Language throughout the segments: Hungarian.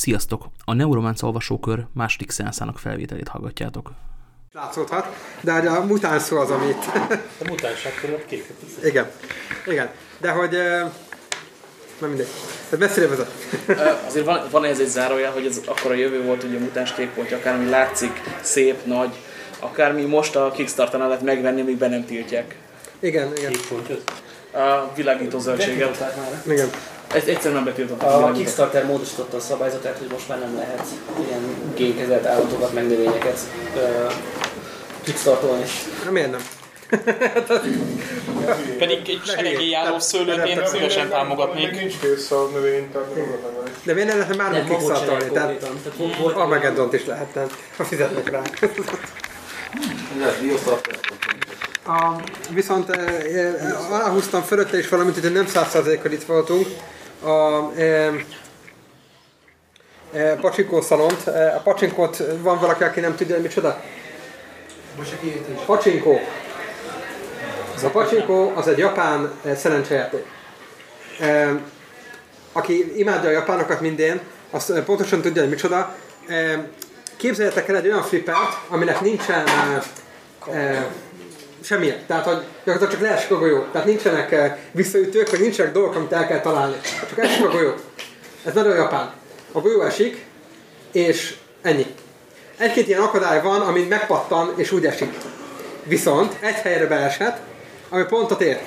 Sziasztok! A Neuromance olvasókör második szeánszának felvételét hallgatjátok. Látszódhat, de hogy a mutáns szó az, amit... A mutánság körül kéket Igen, igen. De hogy... Na mindegy. Ez messzire vezet. Azért van, van ez egy zárója, hogy ez akkor a jövő volt, ugye a mutáns kékpontja, akármi látszik, szép, nagy, akármi most a Kickstarter-nál lehet megvenni, amíg be nem tiltják. Igen, igen, Két pontot. A világító zöldséget. Igen. Ez egyszerűen nem betiltották. a. Kickstarter módosította a szabályzatát, hogy most már nem lehet ilyen génkezelt állatokat, meg növényeket uh, kickstartolni. Na miért nem? Pedig egy seregélyjáró szőlőt én szívesen támogatnék. Nincs kész a növény, tehát De miért nem lehetne már kickstartolni? sereg Tehát Armageddon-t is lehetne, ha fizetnek rá. A, viszont eh, aláhúztam fölötte is valamit, hogy nem százszerzékkal itt voltunk. A, eh, eh, pacsinkó szalont. Eh, a pacsinkót van valaki, aki nem tudja, hogy micsoda? Pacsinkó. A pacsinkó az egy japán eh, szerencsejáték. Eh, aki imádja a japánokat mindén, azt eh, pontosan tudja, hogy micsoda. Eh, Képzeljetek el egy olyan flippert, aminek nincsen eh, semmilyen. Tehát, hogy gyakorlatilag csak leesik a golyó. Tehát nincsenek eh, visszaütők, vagy nincsenek dolgok, amit el kell találni. Csak esik a golyó. Ez nagyon japán. A golyó esik, és ennyi. Egy-két ilyen akadály van, amin megpattan, és úgy esik. Viszont egy helyre beesett, ami pontot ér.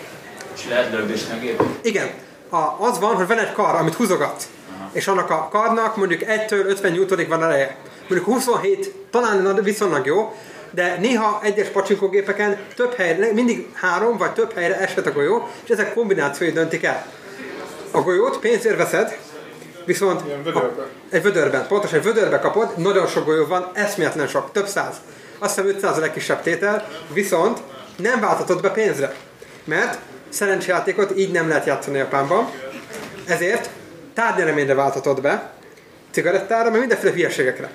És lehet a gépet? Igen. A, az van, hogy van egy kar, amit húzogatsz. És annak a karnak mondjuk 1-től 50 newtonig van ereje. Mondjuk 27 talán viszonylag jó, de néha egyes pacsinkógépeken több helyre, mindig három vagy több helyre eshet a golyó, és ezek kombinációi döntik el. A golyót pénzért veszed, viszont vödörbe. egy vödörben, pontosan egy vödörbe kapod, nagyon sok golyó van, eszméletlen sok, több száz. Azt hiszem 500 a legkisebb tétel, viszont nem váltatod be pénzre. Mert szerencsejátékot így nem lehet játszani Japánban, ezért tárgyereményre váltatod be, cigarettára, meg mindenféle hülyeségekre.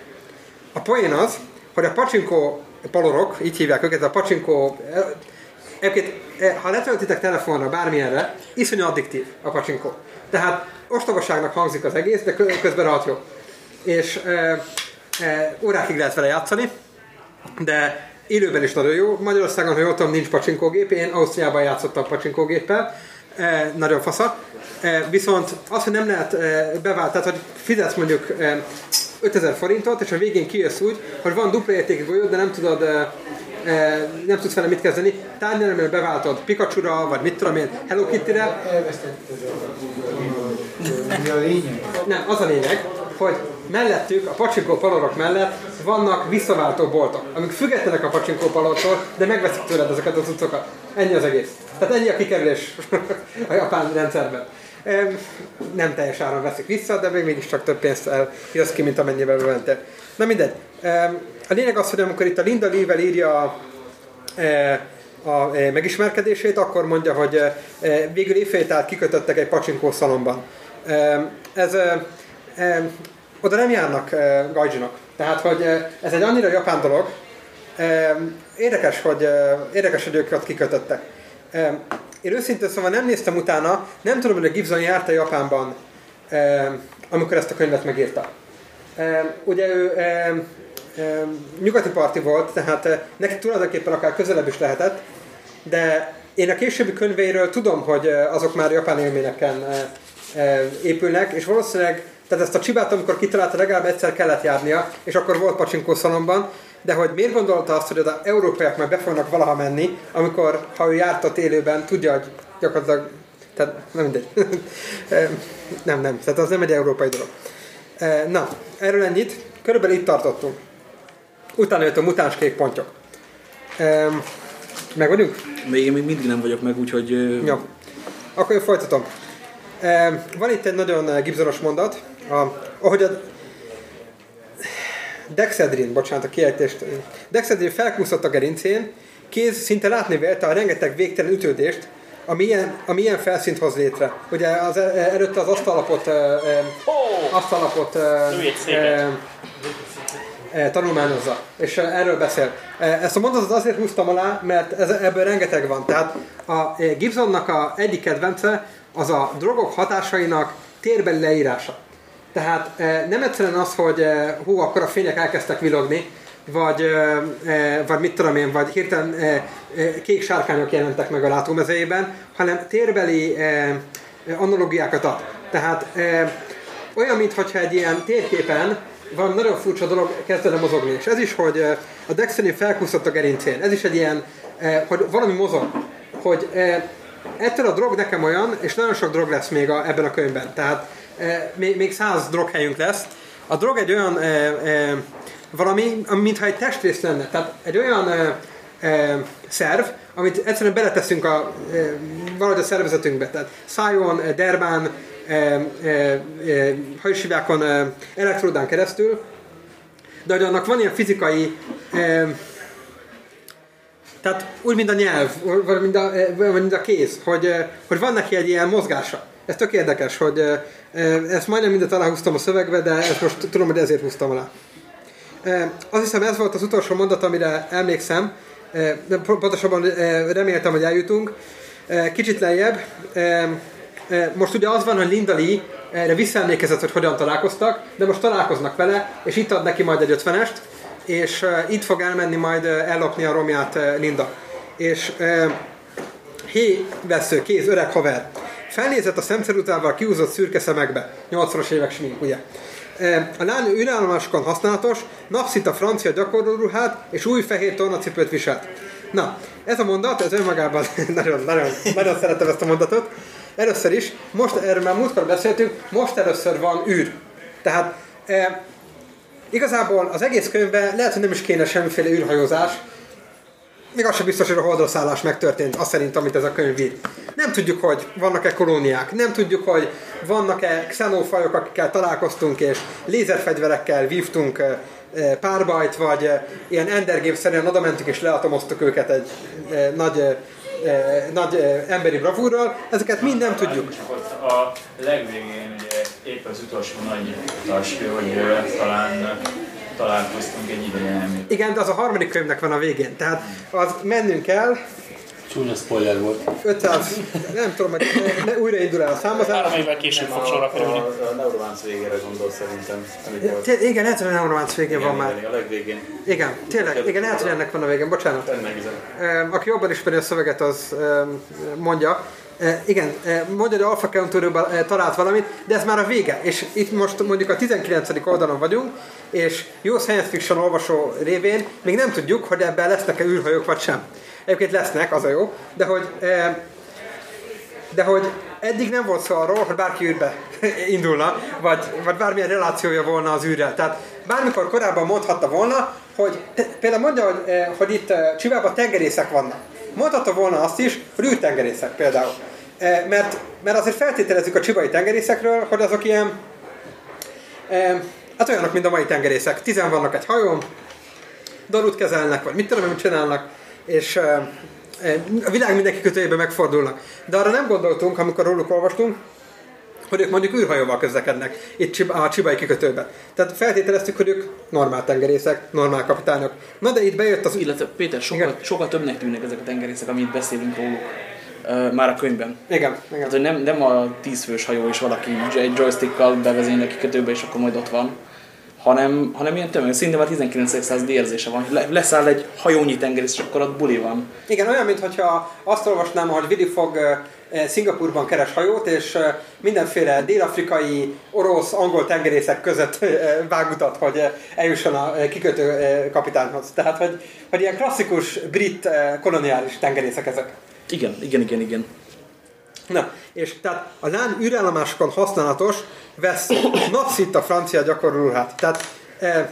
A poén az, hogy a pacsinkó palorok, így hívják őket, a pacsinkó... eh, Egyébként, eh, ha letöltitek telefonra bármilyenre, iszonyú addiktív a pacsinkó. Tehát ostobaságnak hangzik az egész, de kö- közben rohadt jó. És e, e, órákig lehet vele játszani, de élőben is nagyon jó. Magyarországon, ha jól tudom, nincs pacsinkógép, én Ausztriában játszottam pacsinkógéppel, e, nagyon fasza. E, viszont az, hogy nem lehet e, bevált, tehát hogy fizetsz mondjuk e, 5000 forintot, és a végén kijössz úgy, hogy van dupla értékű golyód, de nem tudod e, e, nem tudsz vele mit kezdeni. Tárgyalommal beváltod Pikachu-ra, vagy mit tudom én, Hello Kitty-re. Mi a lényeg? Nem, az a lényeg, hogy mellettük, a pacsinkó palorok mellett vannak visszaváltó boltok, amik függetlenek a pacsinkó palortól, de megveszik tőled ezeket az cuccokat. Ennyi az egész. Tehát ennyi a kikerülés a japán rendszerben. Em, Nem teljes áron veszik vissza, de még mégiscsak több pénzt el jössz ki, mint amennyivel bementél. Na mindegy. A lényeg az, hogy amikor itt a Linda Lee-vel írja a, e, a e, megismerkedését, akkor mondja, hogy e, végül évfételt kikötöttek egy pacsinkó szalomban. Ez oda nem járnak gajdzsinok. Tehát, hogy ez egy annyira japán dolog, érdekes, hogy, érdekes, hogy ők ott kikötöttek. Én őszintén szóval nem néztem utána, nem tudom, hogy a Gibson járt Japánban, amikor ezt a könyvet megírta. Ugye ő nyugati parti volt, tehát e, neki tulajdonképpen akár közelebb is lehetett, de én a későbbi könyveiről tudom, hogy e, azok már japán élményeken e, e, épülnek, és valószínűleg, tehát ezt a csibát, amikor kitalálta, legalább egyszer kellett járnia, és akkor volt pacsinkó szalomban, de hogy miért gondolta azt, hogy oda európaiak már be fognak valaha menni, amikor, ha ő járt ott élőben, tudja, hogy gyakorlatilag, tehát nem mindegy. Nem, nem, tehát az nem egy európai dolog. Na, erről ennyit. Körülbelül itt tartottunk. Utána jött a mutáns kék pontyok. Meg vagyunk? Még én még mindig nem vagyok meg, úgyhogy... Jó. Akkor én folytatom. Van itt egy nagyon Gibsonos mondat. A, ahogy a Dexedrin, bocsánat a kiejtést. Dexedrin felkúszott a gerincén, kéz szinte látni vélte a rengeteg végtelen ütődést, ami ilyen, ami ilyen felszínt hoz létre. Ugye az, eh, előtte az asztalapot, eh, asztalapot tanulmányozza, és erről beszél. Ezt a mondatot azért húztam alá, mert ez, ebből rengeteg van. Tehát a Gibsonnak a egyik kedvence az a drogok hatásainak térbeli leírása. Tehát e, nem egyszerűen az, hogy e, hú, akkor a fények elkezdtek villogni, vagy, e, e, vagy mit tudom én, vagy hirtelen kék sárkányok jelentek meg a látómezejében, hanem térbeli analogiákat ad. Tehát olyan, mintha egy ilyen térképen van nagyon furcsa dolog kezdene mozogni. És ez is, hogy a Dexterny felkúszott a gerincén. Ez is egy ilyen, hogy valami mozog. Hogy ettől a drog nekem olyan, és nagyon sok drog lesz még a, ebben a könyvben. Tehát még, még száz droghelyünk lesz. A drog egy olyan valami, ami mintha egy testrész lenne. Tehát egy olyan szerv, amit egyszerűen beleteszünk a, valahogy a szervezetünkbe. Tehát szájon, derbán, e, elektródán keresztül, de hogy annak van ilyen fizikai tehát úgy, mint a nyelv, vagy mint a, vagy mint a kéz, hogy, hogy van neki egy ilyen mozgása. Ez tök érdekes, hogy ezt majdnem mindet aláhúztam a szövegbe, de ezt most tudom, hogy ezért húztam alá. Azt hiszem ez volt az utolsó mondat, amire emlékszem, pontosabban reméltem, hogy eljutunk. Kicsit lejjebb. Most ugye az van, hogy Linda Lee erre visszaemlékezett, hogy hogyan találkoztak, de most találkoznak vele, és itt ad neki majd egy ötvenest, és itt fog elmenni majd ellopni a romját Linda. És hé, vesző, kéz, öreg haver. Felnézett a szemszerutával kiúzott szürke szemekbe. 80-as évek smink, ugye? A lány ürállomáskon használatos, napszita francia gyakorlóruhát és új fehér tornacipőt viselt. Na, ez a mondat, ez önmagában nagyon, nagyon, nagyon szeretem ezt a mondatot. Először is, most erről már múltkor beszéltünk, most először van űr. Tehát Igazából az egész könyvben lehet, hogy nem is kéne semmiféle űrhajózás, még az sem biztos, hogy a holdorszállás megtörtént, azt szerint, amit ez a könyv ír. Nem tudjuk, hogy vannak-e kolóniák, nem tudjuk, hogy vannak-e xenófajok, akikkel találkoztunk, és lézerfegyverekkel vívtunk párbajt, vagy ilyen endergép-szerűen oda mentünk és leatomoztuk őket egy nagy, nagy emberi bravúrral. Ezeket mind nem tudjuk. A legvégén ugye épp az utolsó nagy utas, hogy talán találkoztunk egy ideje. Igen, de az a harmadik könyvnek van a végén. Tehát az mennünk kell, Csúnya spoiler volt. 500, nem tudom, hogy ne, ne újraindul el a számozás. Három évvel később fog sorra kerülni. A, a Neuromance végére gondol szerintem. Té- igen, lehet, hogy a Neuromance végén van Igen, már. igen, A legvégén. Igen, tényleg, igen, lehet, hogy ennek van a végén, bocsánat. Ehm, Aki jobban ismeri a szöveget, az mondja. Eh, Igen, eh, mondja, hogy Alpha Counter talált valamit, de ez már a vége. És itt most mondjuk a 19. oldalon vagyunk, és jó science fiction olvasó révén még nem tudjuk, hogy ebben lesznek-e űrhajók vagy sem. Egyébként lesznek, az a jó, de hogy, eh, de hogy eddig nem volt szó arról, hogy bárki űrbe indulna, vagy, vagy bármilyen relációja volna az űrrel. Tehát bármikor korábban mondhatta volna, hogy például mondja, hogy, eh, hogy itt eh, Csivában tengerészek vannak. Mondhatta volna azt is, hogy űrtengerészek például. Mert, mert azért feltételezzük a csibai tengerészekről, hogy azok ilyen, hát olyanok, mint a mai tengerészek. Tizen vannak egy hajón, darut kezelnek, vagy mit tudom, mit csinálnak, és eh, eh, a világ mindenki kötőjében megfordulnak. De arra nem gondoltunk, amikor róluk olvastunk, hogy ők mondjuk űrhajóval közlekednek itt a Csibai kikötőben. Tehát feltételeztük, hogy ők normál tengerészek, normál kapitányok. Na de itt bejött az... Illetve Péter, sokkal, Igen. sokkal többnek tűnnek ezek a tengerészek, amit beszélünk róluk. Uh, már a könyvben. Igen, igen. Tehát, hogy nem, nem a tízfős hajó és valaki egy joystickkal bevezényel a kikötőbe, és akkor majd ott van, hanem, hanem ilyen tömeg. Szinte már 19. századi érzése van, hogy le, leszáll egy hajónyi tengerész, és akkor ott buli van. Igen, olyan, mintha azt olvasnám, hogy Willy eh, Szingapurban keres hajót, és mindenféle dél-afrikai, orosz, angol tengerészek között vágutat, hogy eljusson a kikötő kapitányhoz. Tehát, hogy, hogy ilyen klasszikus brit koloniális tengerészek ezek. Igen, igen, igen, igen. Na, és tehát a lány űrállomásokon használatos vesz napszitta francia gyakorlóruhát. Tehát eh,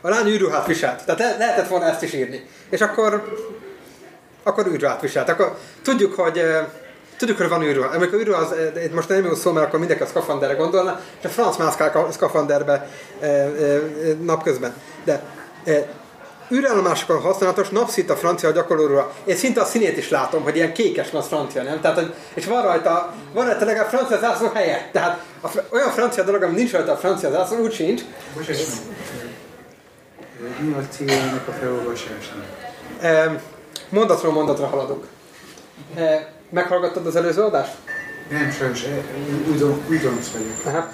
a lány űrruhát viselt. Tehát le- lehetett volna ezt is írni. És akkor akkor űrruhát viselt. Akkor tudjuk, hogy eh, Tudjuk, hogy van űrruha. Amikor űrruha, az, itt most nem jó szó, mert akkor mindenki a szkafanderre gondolna, és a franc mászkál szkafanderbe eh, eh, eh, napközben. De eh, űrállomásokon használatos napszita francia gyakorlóra. Én szinte a színét is látom, hogy ilyen kékes az francia, nem? Tehát, hogy, és van rajta, van rajta legalább francia zászló helye. Tehát a, olyan francia dolog, ami nincs rajta a francia zászló, úgy sincs. Meg. Mi a céljának a felolvasásnak? Eh, mondatról mondatra haladunk. Eh, meghallgattad az előző adást? Nem, sajnos, eh, újdon- újdonc vagyok. Aha.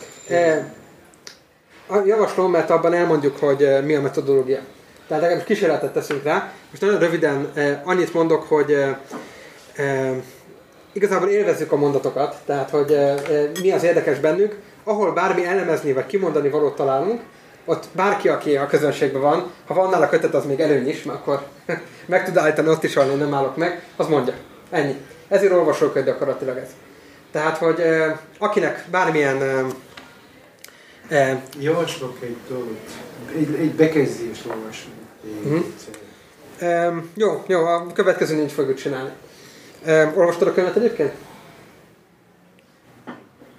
A- javaslom, mert abban elmondjuk, hogy eh, mi a metodológia. Tehát legalábbis kísérletet teszünk rá. Most nagyon röviden eh, annyit mondok, hogy eh, eh, igazából élvezzük a mondatokat, tehát hogy mi az érdekes bennük, ahol bármi elemezni vagy kimondani valót találunk, ott bárki, aki a közönségben van, ha van nála kötet, az még előny is, mert akkor meg tud állítani ott is, ahol nem állok meg, az mondja. Ennyi. Ezért olvasókönyv gyakorlatilag ez. Tehát, hogy akinek bármilyen eh, Javaslok egy dolgot. Egy, egy bekezdést olvasni. Mhm. Um, jó, jó, a következő nincs fogjuk csinálni. Um, olvastad a könyvet egyébként?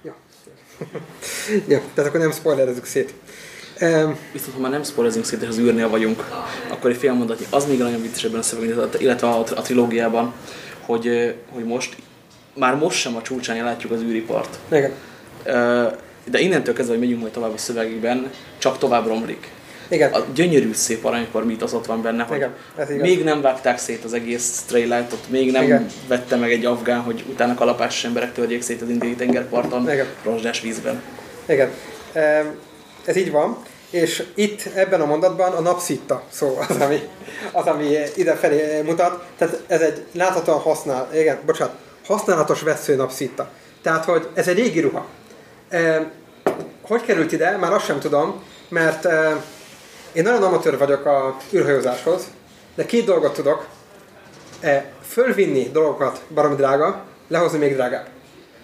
Ja. ja, tehát akkor nem spoilerezzük szét. Um, Viszont ha már nem spoilezünk szét, és az űrnél vagyunk, akkor egy fél mondatnyi, az még nagyon vicces ebben a szövegben, illetve a, a trilógiában, hogy, hogy most, már most sem a csúcsán látjuk az űripart. igen. Ö, De innentől kezdve, hogy megyünk majd tovább a szövegekben, csak tovább romlik. Igen. A gyönyörű szép aranykor mit az ott van benne, hogy Igen, ez igaz. még nem vágták szét az egész trailert, ott még nem Igen. vette meg egy afgán, hogy utána kalapásos emberek törjék szét az indiai tengerparton, Igen. rozsdás vízben. Igen. Ez így van. És itt ebben a mondatban a napszitta szó az, ami, az, ami idefelé mutat. Tehát ez egy láthatóan használ, igen, bocsánat, használatos vesző napszitta. Tehát, hogy ez egy régi ruha. E, hogy került ide? Már azt sem tudom, mert e, én nagyon amatőr vagyok a űrhajózáshoz, de két dolgot tudok. E, fölvinni dolgokat baromi drága, lehozni még drágább.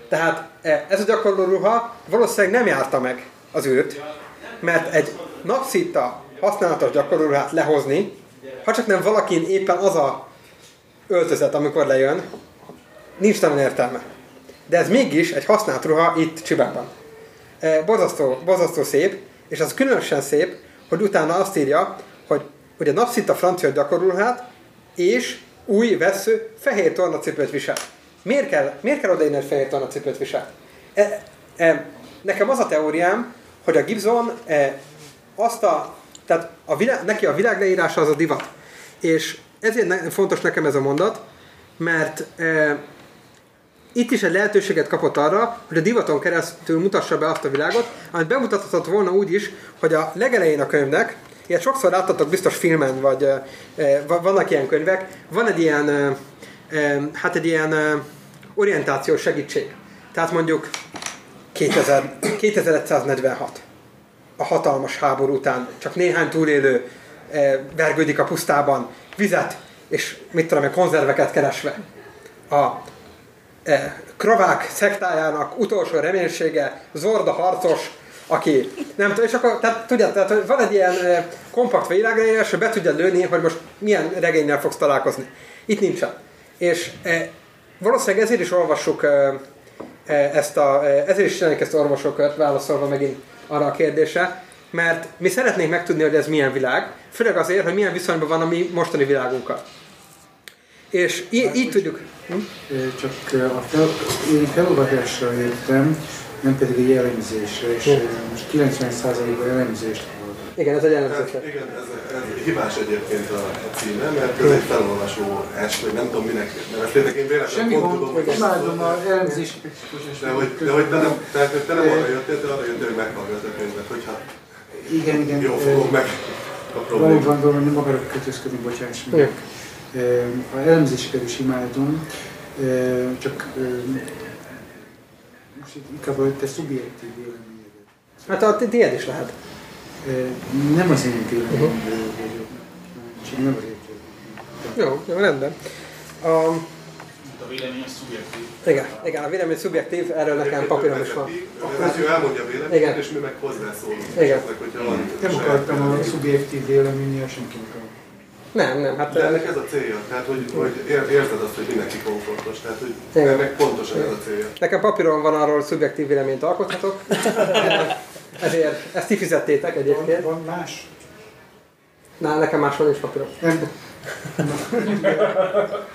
Tehát e, ez a gyakorló ruha valószínűleg nem járta meg az űrt, mert egy napszitta használatos gyakorló ruhát lehozni, ha csak nem valakin éppen az a öltözet, amikor lejön, nincs nagyon értelme. De ez mégis egy használt ruha itt Csibában. E, borzasztó, borzasztó szép, és az különösen szép, hogy utána azt írja, hogy ugye napszitta francia gyakorlóruhát, és új vesző fehér tornacipőt visel. Miért kell, miért kell odaírni, hogy fehér tornacipőt visel? E, e, nekem az a teóriám, hogy a Gibson e, azt a, tehát a világ, neki a világleírása az a divat. És ezért ne, fontos nekem ez a mondat, mert e, itt is egy lehetőséget kapott arra, hogy a divaton keresztül mutassa be azt a világot, amit bemutathatott volna úgy is, hogy a legelején a könyvnek, ilyet sokszor láttatok biztos filmen, vagy e, vannak ilyen könyvek, van egy ilyen, e, e, hát egy ilyen orientációs segítség. Tehát mondjuk 2000, 2146 a hatalmas háború után csak néhány túlélő vergődik a pusztában, vizet és mit tudom konzerveket keresve. A e, kravák szektájának utolsó reménysége Zorda harcos, aki nem tudom, és akkor, tehát tudjátok, tehát van egy ilyen e, kompakt világleírás, hogy be tudja lőni, hogy most milyen regényel fogsz találkozni. Itt nincsen. És e, valószínűleg ezért is olvassuk e, e, ezt a, e, ezért is csináljuk ezt a orvosokört, válaszolva megint arra a kérdésre, mert mi szeretnénk megtudni, hogy ez milyen világ, főleg azért, hogy milyen viszonyban van a mi mostani világunkkal. És így, így tudjuk... Hm? Csak a fel, én felolvasásra jöttem, nem pedig egy elemzésre, és most 90%-ban elemzést. Igen, ez egy Hát, jellemzés. igen, ez, ez hibás egyébként a, a címe, mert ez egy felolvasó est, vagy nem tudom minek neveztétek, én véletlenül Semmi pont gond, tudom, imádom az elemzés. de hogy, de hogy te nem, tehát, hogy te nem arra jöttél, te arra jöttél, hogy meghallgass a könyvet, hogyha Igen, igen. jól ö, fogom meg a problémát. Valóban nem akarok kötözködni, bocsáss meg. Ö, A elemzéseket is imádom, csak most itt inkább a te szubjektív véleményedet. Hát a ti- tiéd is lehet. Nem az én véleményem vagyok, csak nem az én Jó, jó, rendben. A, A vélemény az szubjektív. igen, igen, a vélemény szubjektív, erről nekem papírom is van. Az ő elmondja a véleményét, Igen. és mi meg hozzászólunk. Igen. esetleg, hogyha van Nem akartam a szubjektív véleménye senkinek a Nem, nem, hát... De ennek ez a célja, tehát hogy, hogy ér- érzed azt, hogy mindenki komfortos, tehát hogy Igen. ennek pontosan ez a célja. Nekem papíron van arról, hogy szubjektív véleményt alkothatok. Ezért ezt ti fizettétek egyébként. Van más? Na, nekem máshol nincs papírom. Nem.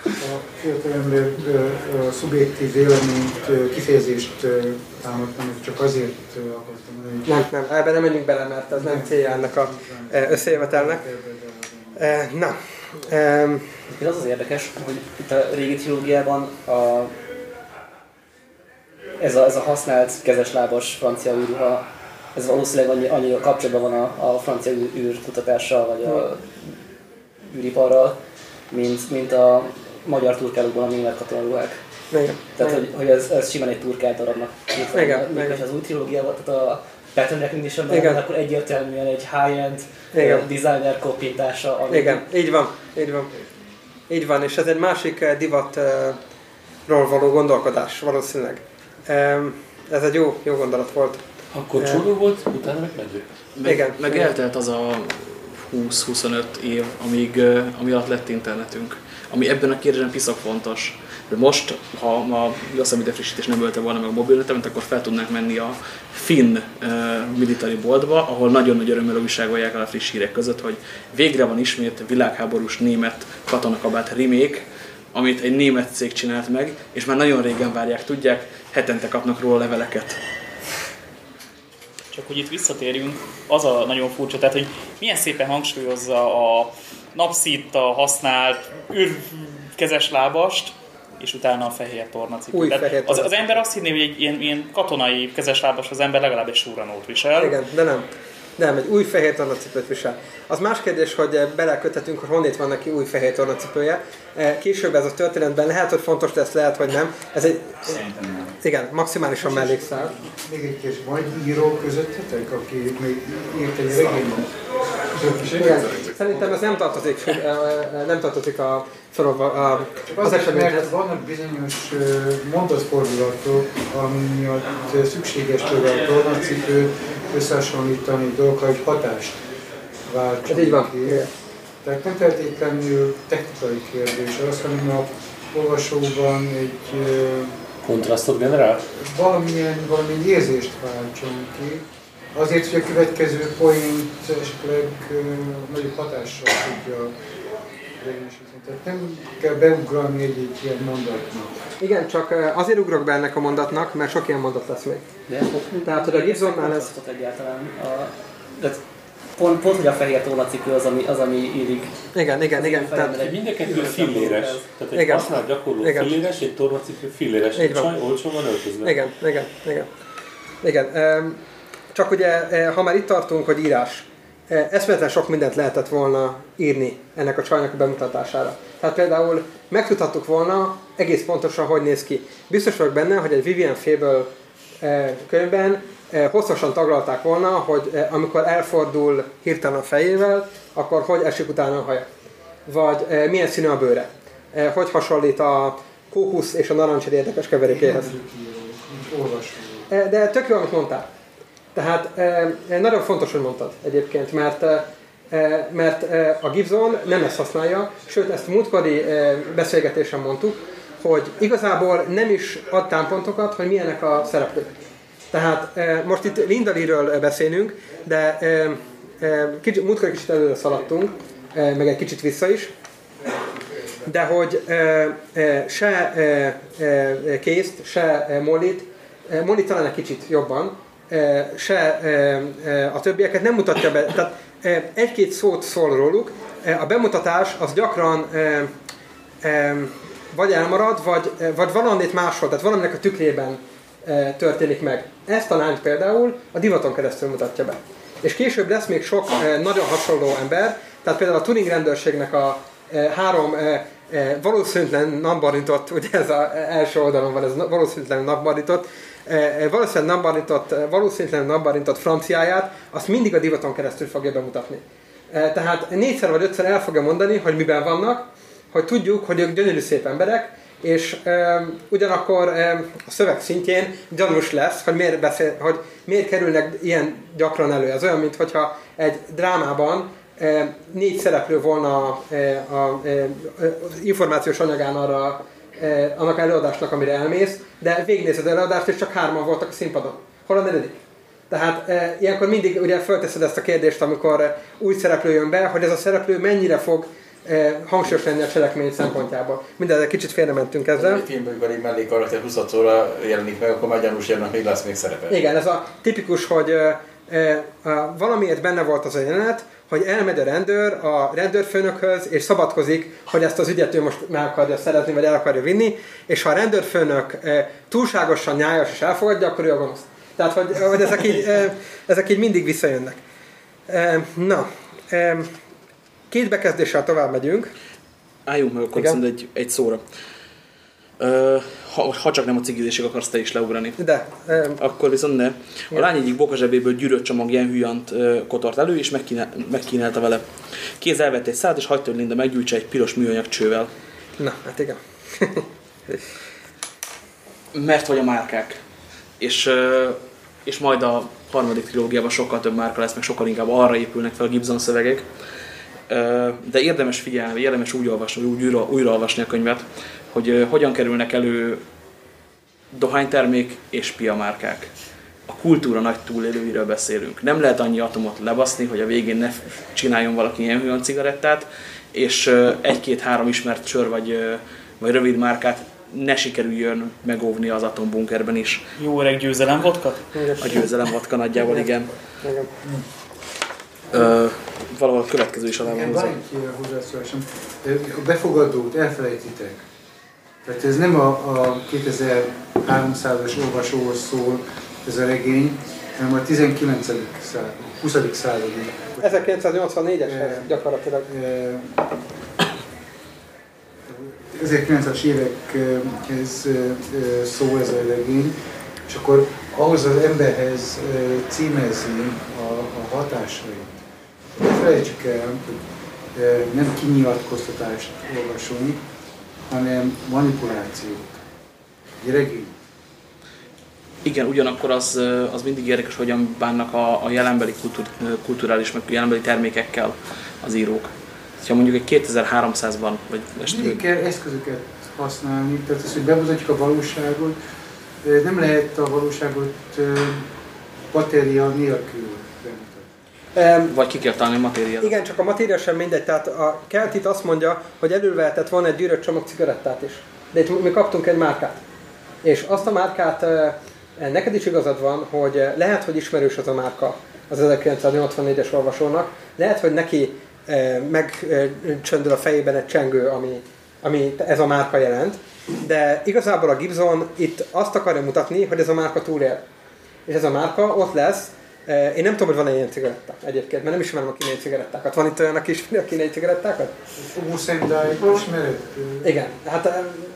A ö, ö, szubjektív véleményt, kifejezést támadtam, csak azért akartam Nem, nem, ebben nem menjünk bele, mert ez nem célja ennek a összejövetelnek. Na, Itt az az érdekes, hogy itt a régi trilógiában a, ez, a, ez a használt kezeslábas francia űrruha ez valószínűleg annyi, annyi kapcsolatban van a, a francia űr- űrkutatással, vagy a űriparral, mint, mint a magyar turkálókban a német katonaruhák. Igen. Tehát, hogy, hogy ez, ez simán egy turkált darabnak. Igen, Igen, igen. igen. az új trilógiával, tehát a Pattern recognition Igen. akkor egyértelműen egy high-end Igen. designer koppintása. Ami Igen, így van, így van. Így van, és ez egy másik divatról való gondolkodás valószínűleg. Ez egy jó, jó gondolat volt. Akkor csónó volt, utána meg medve. Meg, Igen. meg eltelt az a 20-25 év, amíg, ami alatt lett internetünk. Ami ebben a kérdésben piszak fontos. De most, ha a Yosemite frissítés nem ölte volna meg a mobilnetemet, akkor fel tudnánk menni a finn uh, military boltba, ahol nagyon nagy örömmel újságolják el a friss hírek között, hogy végre van ismét világháborús német katonakabát remake, amit egy német cég csinált meg, és már nagyon régen várják, tudják, hetente kapnak róla leveleket. Csak hogy itt visszatérjünk, az a nagyon furcsa, tehát hogy milyen szépen hangsúlyozza a napszitta használt űrkezes lábast, és utána a fehér tornacipő. Új Tehát fehér az, az ember azt hinné, hogy egy ilyen, ilyen katonai kezes lábas az ember legalább egy súranót visel. Igen, de nem. Nem, egy új fehér tornacipőt visel. Az más kérdés, hogy eh, beleköthetünk, hogy honnét van neki új fehér tornacipője. Eh, Később ez a történetben lehet, hogy fontos lesz, lehet, hogy nem. Ez egy, Szerintem nem. igen, maximálisan mellékszál. Még egy kérdés, vagy író közöttetek, aki még írt egy regényt? Szerintem ez nem tartozik, eh, nem tartozik a, felolva, a, az azért, mert eseményhez. vannak bizonyos mondatfordulatok, ami miatt szükséges tőle a tornacipőt összehasonlítani dolgokkal, hogy hatást váltson Ez így van. ki. Tehát nem feltétlenül technikai kérdés az, hanem a olvasóban egy Kontrasztot generál? valamilyen, valamilyen érzést váltson ki, azért, hogy a következő point esetleg nagyobb hatással tudja. Tehát nem kell beugrani egy-egy ilyen mondatnak. Igen, csak azért ugrok be ennek a mondatnak, mert sok ilyen mondat lesz még. De Tehát, hogy a Gibsonnál ez... kontrasztot egyáltalán. A, de pont, pont, hogy a fehér tornacipő az, ami, az, ami illik. Igen, igen, igen. Tehát, De mind a kettő filléres. Tehát egy Igen. használt gyakorló Igen. filléres, egy tornacipő filléres. Egy csaj olcsón van öltözve. Igen, igen, igen. Igen. Csak ugye, ha már itt tartunk, hogy írás, eszméletlen sok mindent lehetett volna írni ennek a csajnak a bemutatására. Tehát például megtudhattuk volna egész pontosan, hogy néz ki. Biztos vagyok benne, hogy egy Vivian Fable eh, könyvben eh, hosszasan taglalták volna, hogy amikor elfordul hirtelen a fejével, akkor hogy esik utána a haja. Vagy milyen színű a bőre. Hogy hasonlít a kókusz és a narancsed érdekes keverékéhez. De tök jó, amit mondtál. Tehát eh, nagyon fontos, hogy mondtad egyébként, mert, eh, eh, mert eh, a Gibson nem ezt használja, sőt ezt múltkori eh, beszélgetésen mondtuk, hogy igazából nem is ad támpontokat, hogy milyenek a szereplők. Tehát eh, most itt Linda Lee-ről beszélünk, de eh, eh, kicsit, múltkor kicsit előre szaladtunk, eh, meg egy kicsit vissza is, de hogy eh, eh, se eh, eh, Készt, se eh, Mollit, eh, Molly talán egy kicsit jobban, eh, se a többieket nem mutatja be, tehát eh, egy-két szót szól róluk, a bemutatás az gyakran vagy elmarad, vagy, vagy valamit máshol, tehát valaminek a tükrében történik meg. Ezt a lányt például a divaton keresztül mutatja be. És később lesz még sok nagyon hasonló ember, tehát például a Turing rendőrségnek a három valószínűtlen napbarított, ugye ez az első oldalon van, ez valószínűtlen napbarított, eh, eh, valószínűtlen napbarított, eh, valószínűtlen napbarított franciáját, azt mindig a divaton keresztül fogja bemutatni. Eh, Tehát négyszer vagy ötször el fogja mondani, hogy miben vannak, hogy tudjuk, hogy ők gyönyörű szép emberek, és e, ugyanakkor e, a szöveg szintjén gyanús lesz, hogy miért, beszél, hogy miért kerülnek ilyen gyakran elő. Ez olyan, mintha egy drámában e, négy szereplő volna e, a, e, az információs anyagán arra, annak előadásnak, amire elmész, de végignézed előadást, és csak hárman voltak a színpadon. Hol a negyedik? Tehát e, ilyenkor mindig ugye fölteszed ezt a kérdést, amikor e, új szereplő jön be, hogy ez a szereplő mennyire fog e, hangsúlyos lenni a cselekmény szempontjából. Mindezzel kicsit félrementünk ezzel. Egy filmben, amikor egy mellékkarakter 26 óra jelenik meg, akkor már gyanús jönnek, még lesz még szerepe. Igen, ez a tipikus, hogy e, e, valamiért benne volt az a jelenet, hogy elmegy a rendőr a rendőrfőnökhöz, és szabadkozik, hogy ezt az ügyet ő most meg akarja szerezni, vagy el akarja vinni, és ha a rendőrfőnök túlságosan nyájas és elfogadja, akkor ő a gonosz. Tehát, hogy, hogy ezek, így, ezek így mindig visszajönnek. Na, két bekezdéssel tovább megyünk. Álljunk meg akkor egy, egy szóra. Ha, ha csak nem a cigizésig akarsz te is leugrani. De, Akkor viszont ne. A Igen. lány egyik boka zsebéből gyűrött csomag Jen Hüyant ö, kotort elő, és megkínál, megkínálta vele. Kéz elvette egy szállat, és hagyta, hogy Linda meggyújtsa egy piros műanyag csővel. na, hát igen. Mert vagy a márkák. És, és majd a harmadik trilógiában sokkal több márka lesz, meg sokkal inkább arra épülnek fel a Gibson szövegek. De érdemes figyelni, érdemes úgy olvasni, úgy újra, újraolvasni a könyvet, hogy hogyan kerülnek elő dohánytermék és piamárkák. A kultúra nagy túlélőiről beszélünk. Nem lehet annyi atomot lebaszni, hogy a végén ne csináljon valaki ilyen olyan cigarettát, és egy-két-három ismert sör vagy, vagy rövid márkát ne sikerüljön megóvni az atombunkerben is. Jó öreg győzelem vodka? A győzelem vatka nagyjából, igen. igen. Ö, valahol a következő is alá van Igen, van egy hozzászólásom. A befogadót elfelejtitek. Tehát ez nem a, a 2300-as olvasóhoz szól ez a regény, hanem a 19. század, 20. századi. 1984-es gyakorlatilag. Eh, 1900-as évekhez szól ez a regény, és akkor ahhoz az emberhez címezi a, a hatásait. Ne felejtsük el, hogy nem kinyilatkoztatást olvasunk, hanem manipulációt. Egy regény. Igen, ugyanakkor az, az mindig érdekes, hogyan bánnak a, a jelenbeli kultúr, kulturális, meg jelenbeli termékekkel az írók. Ha mondjuk egy 2300-ban, vagy most Mindig kell eszközöket használni, tehát az, hogy bemutatjuk a valóságot, nem lehet a valóságot batéria nélkül. Um, vagy ki kell találni a matériát. Igen, csak a matéria sem mindegy. Tehát a Kelt itt azt mondja, hogy elővehetett volna egy gyűrött csomag cigarettát is. De itt mi kaptunk egy márkát. És azt a márkát, eh, neked is igazad van, hogy eh, lehet, hogy ismerős az a márka az 1984-es olvasónak, lehet, hogy neki eh, megcsöndül a fejében egy csengő, ami, ami ez a márka jelent, de igazából a Gibson itt azt akarja mutatni, hogy ez a márka túlél. És ez a márka ott lesz, Eh, Én nem tudom, hogy van-e ilyen cigaretta egyébként, mert nem ismerem a kínai cigarettákat. Van itt olyan, aki ismeri a kínai cigarettákat? Ószendály ismered? Igen, hát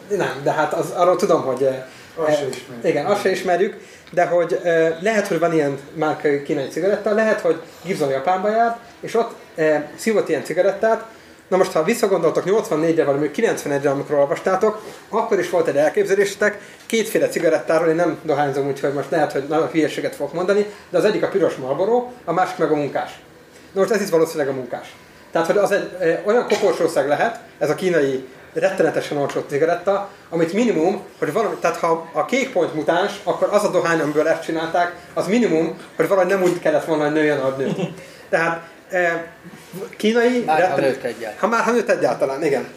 nem, de hát az, arról tudom, hogy... Azt eh, ismerjük. Igen, azt se ismerjük, de hogy eh, lehet, hogy van ilyen márkai kínai cigaretta, lehet, hogy Gibson Japánba járt, és ott eh, szívott ilyen cigarettát, Na most, ha visszagondoltok 84-re, vagy mondjuk 91-re, amikor olvastátok, akkor is volt egy elképzelésetek kétféle cigarettáról, én nem dohányzom, úgyhogy most lehet, hogy nagyon hülyeséget fogok mondani, de az egyik a piros Marlboro, a másik meg a munkás. Na most ez is valószínűleg a munkás. Tehát, hogy az egy olyan koporsószeg lehet, ez a kínai rettenetesen olcsó cigaretta, amit minimum, hogy valami, tehát ha a kék pont mutáns, akkor az a dohány, amiből ezt csinálták, az minimum, hogy valahogy nem úgy kellett volna, hogy nőjön, ahogy nőtt. Tehát e, kínai... Már ha rettenet- nőtt egyáltalán. Ha már ha nőtt egyáltalán, igen.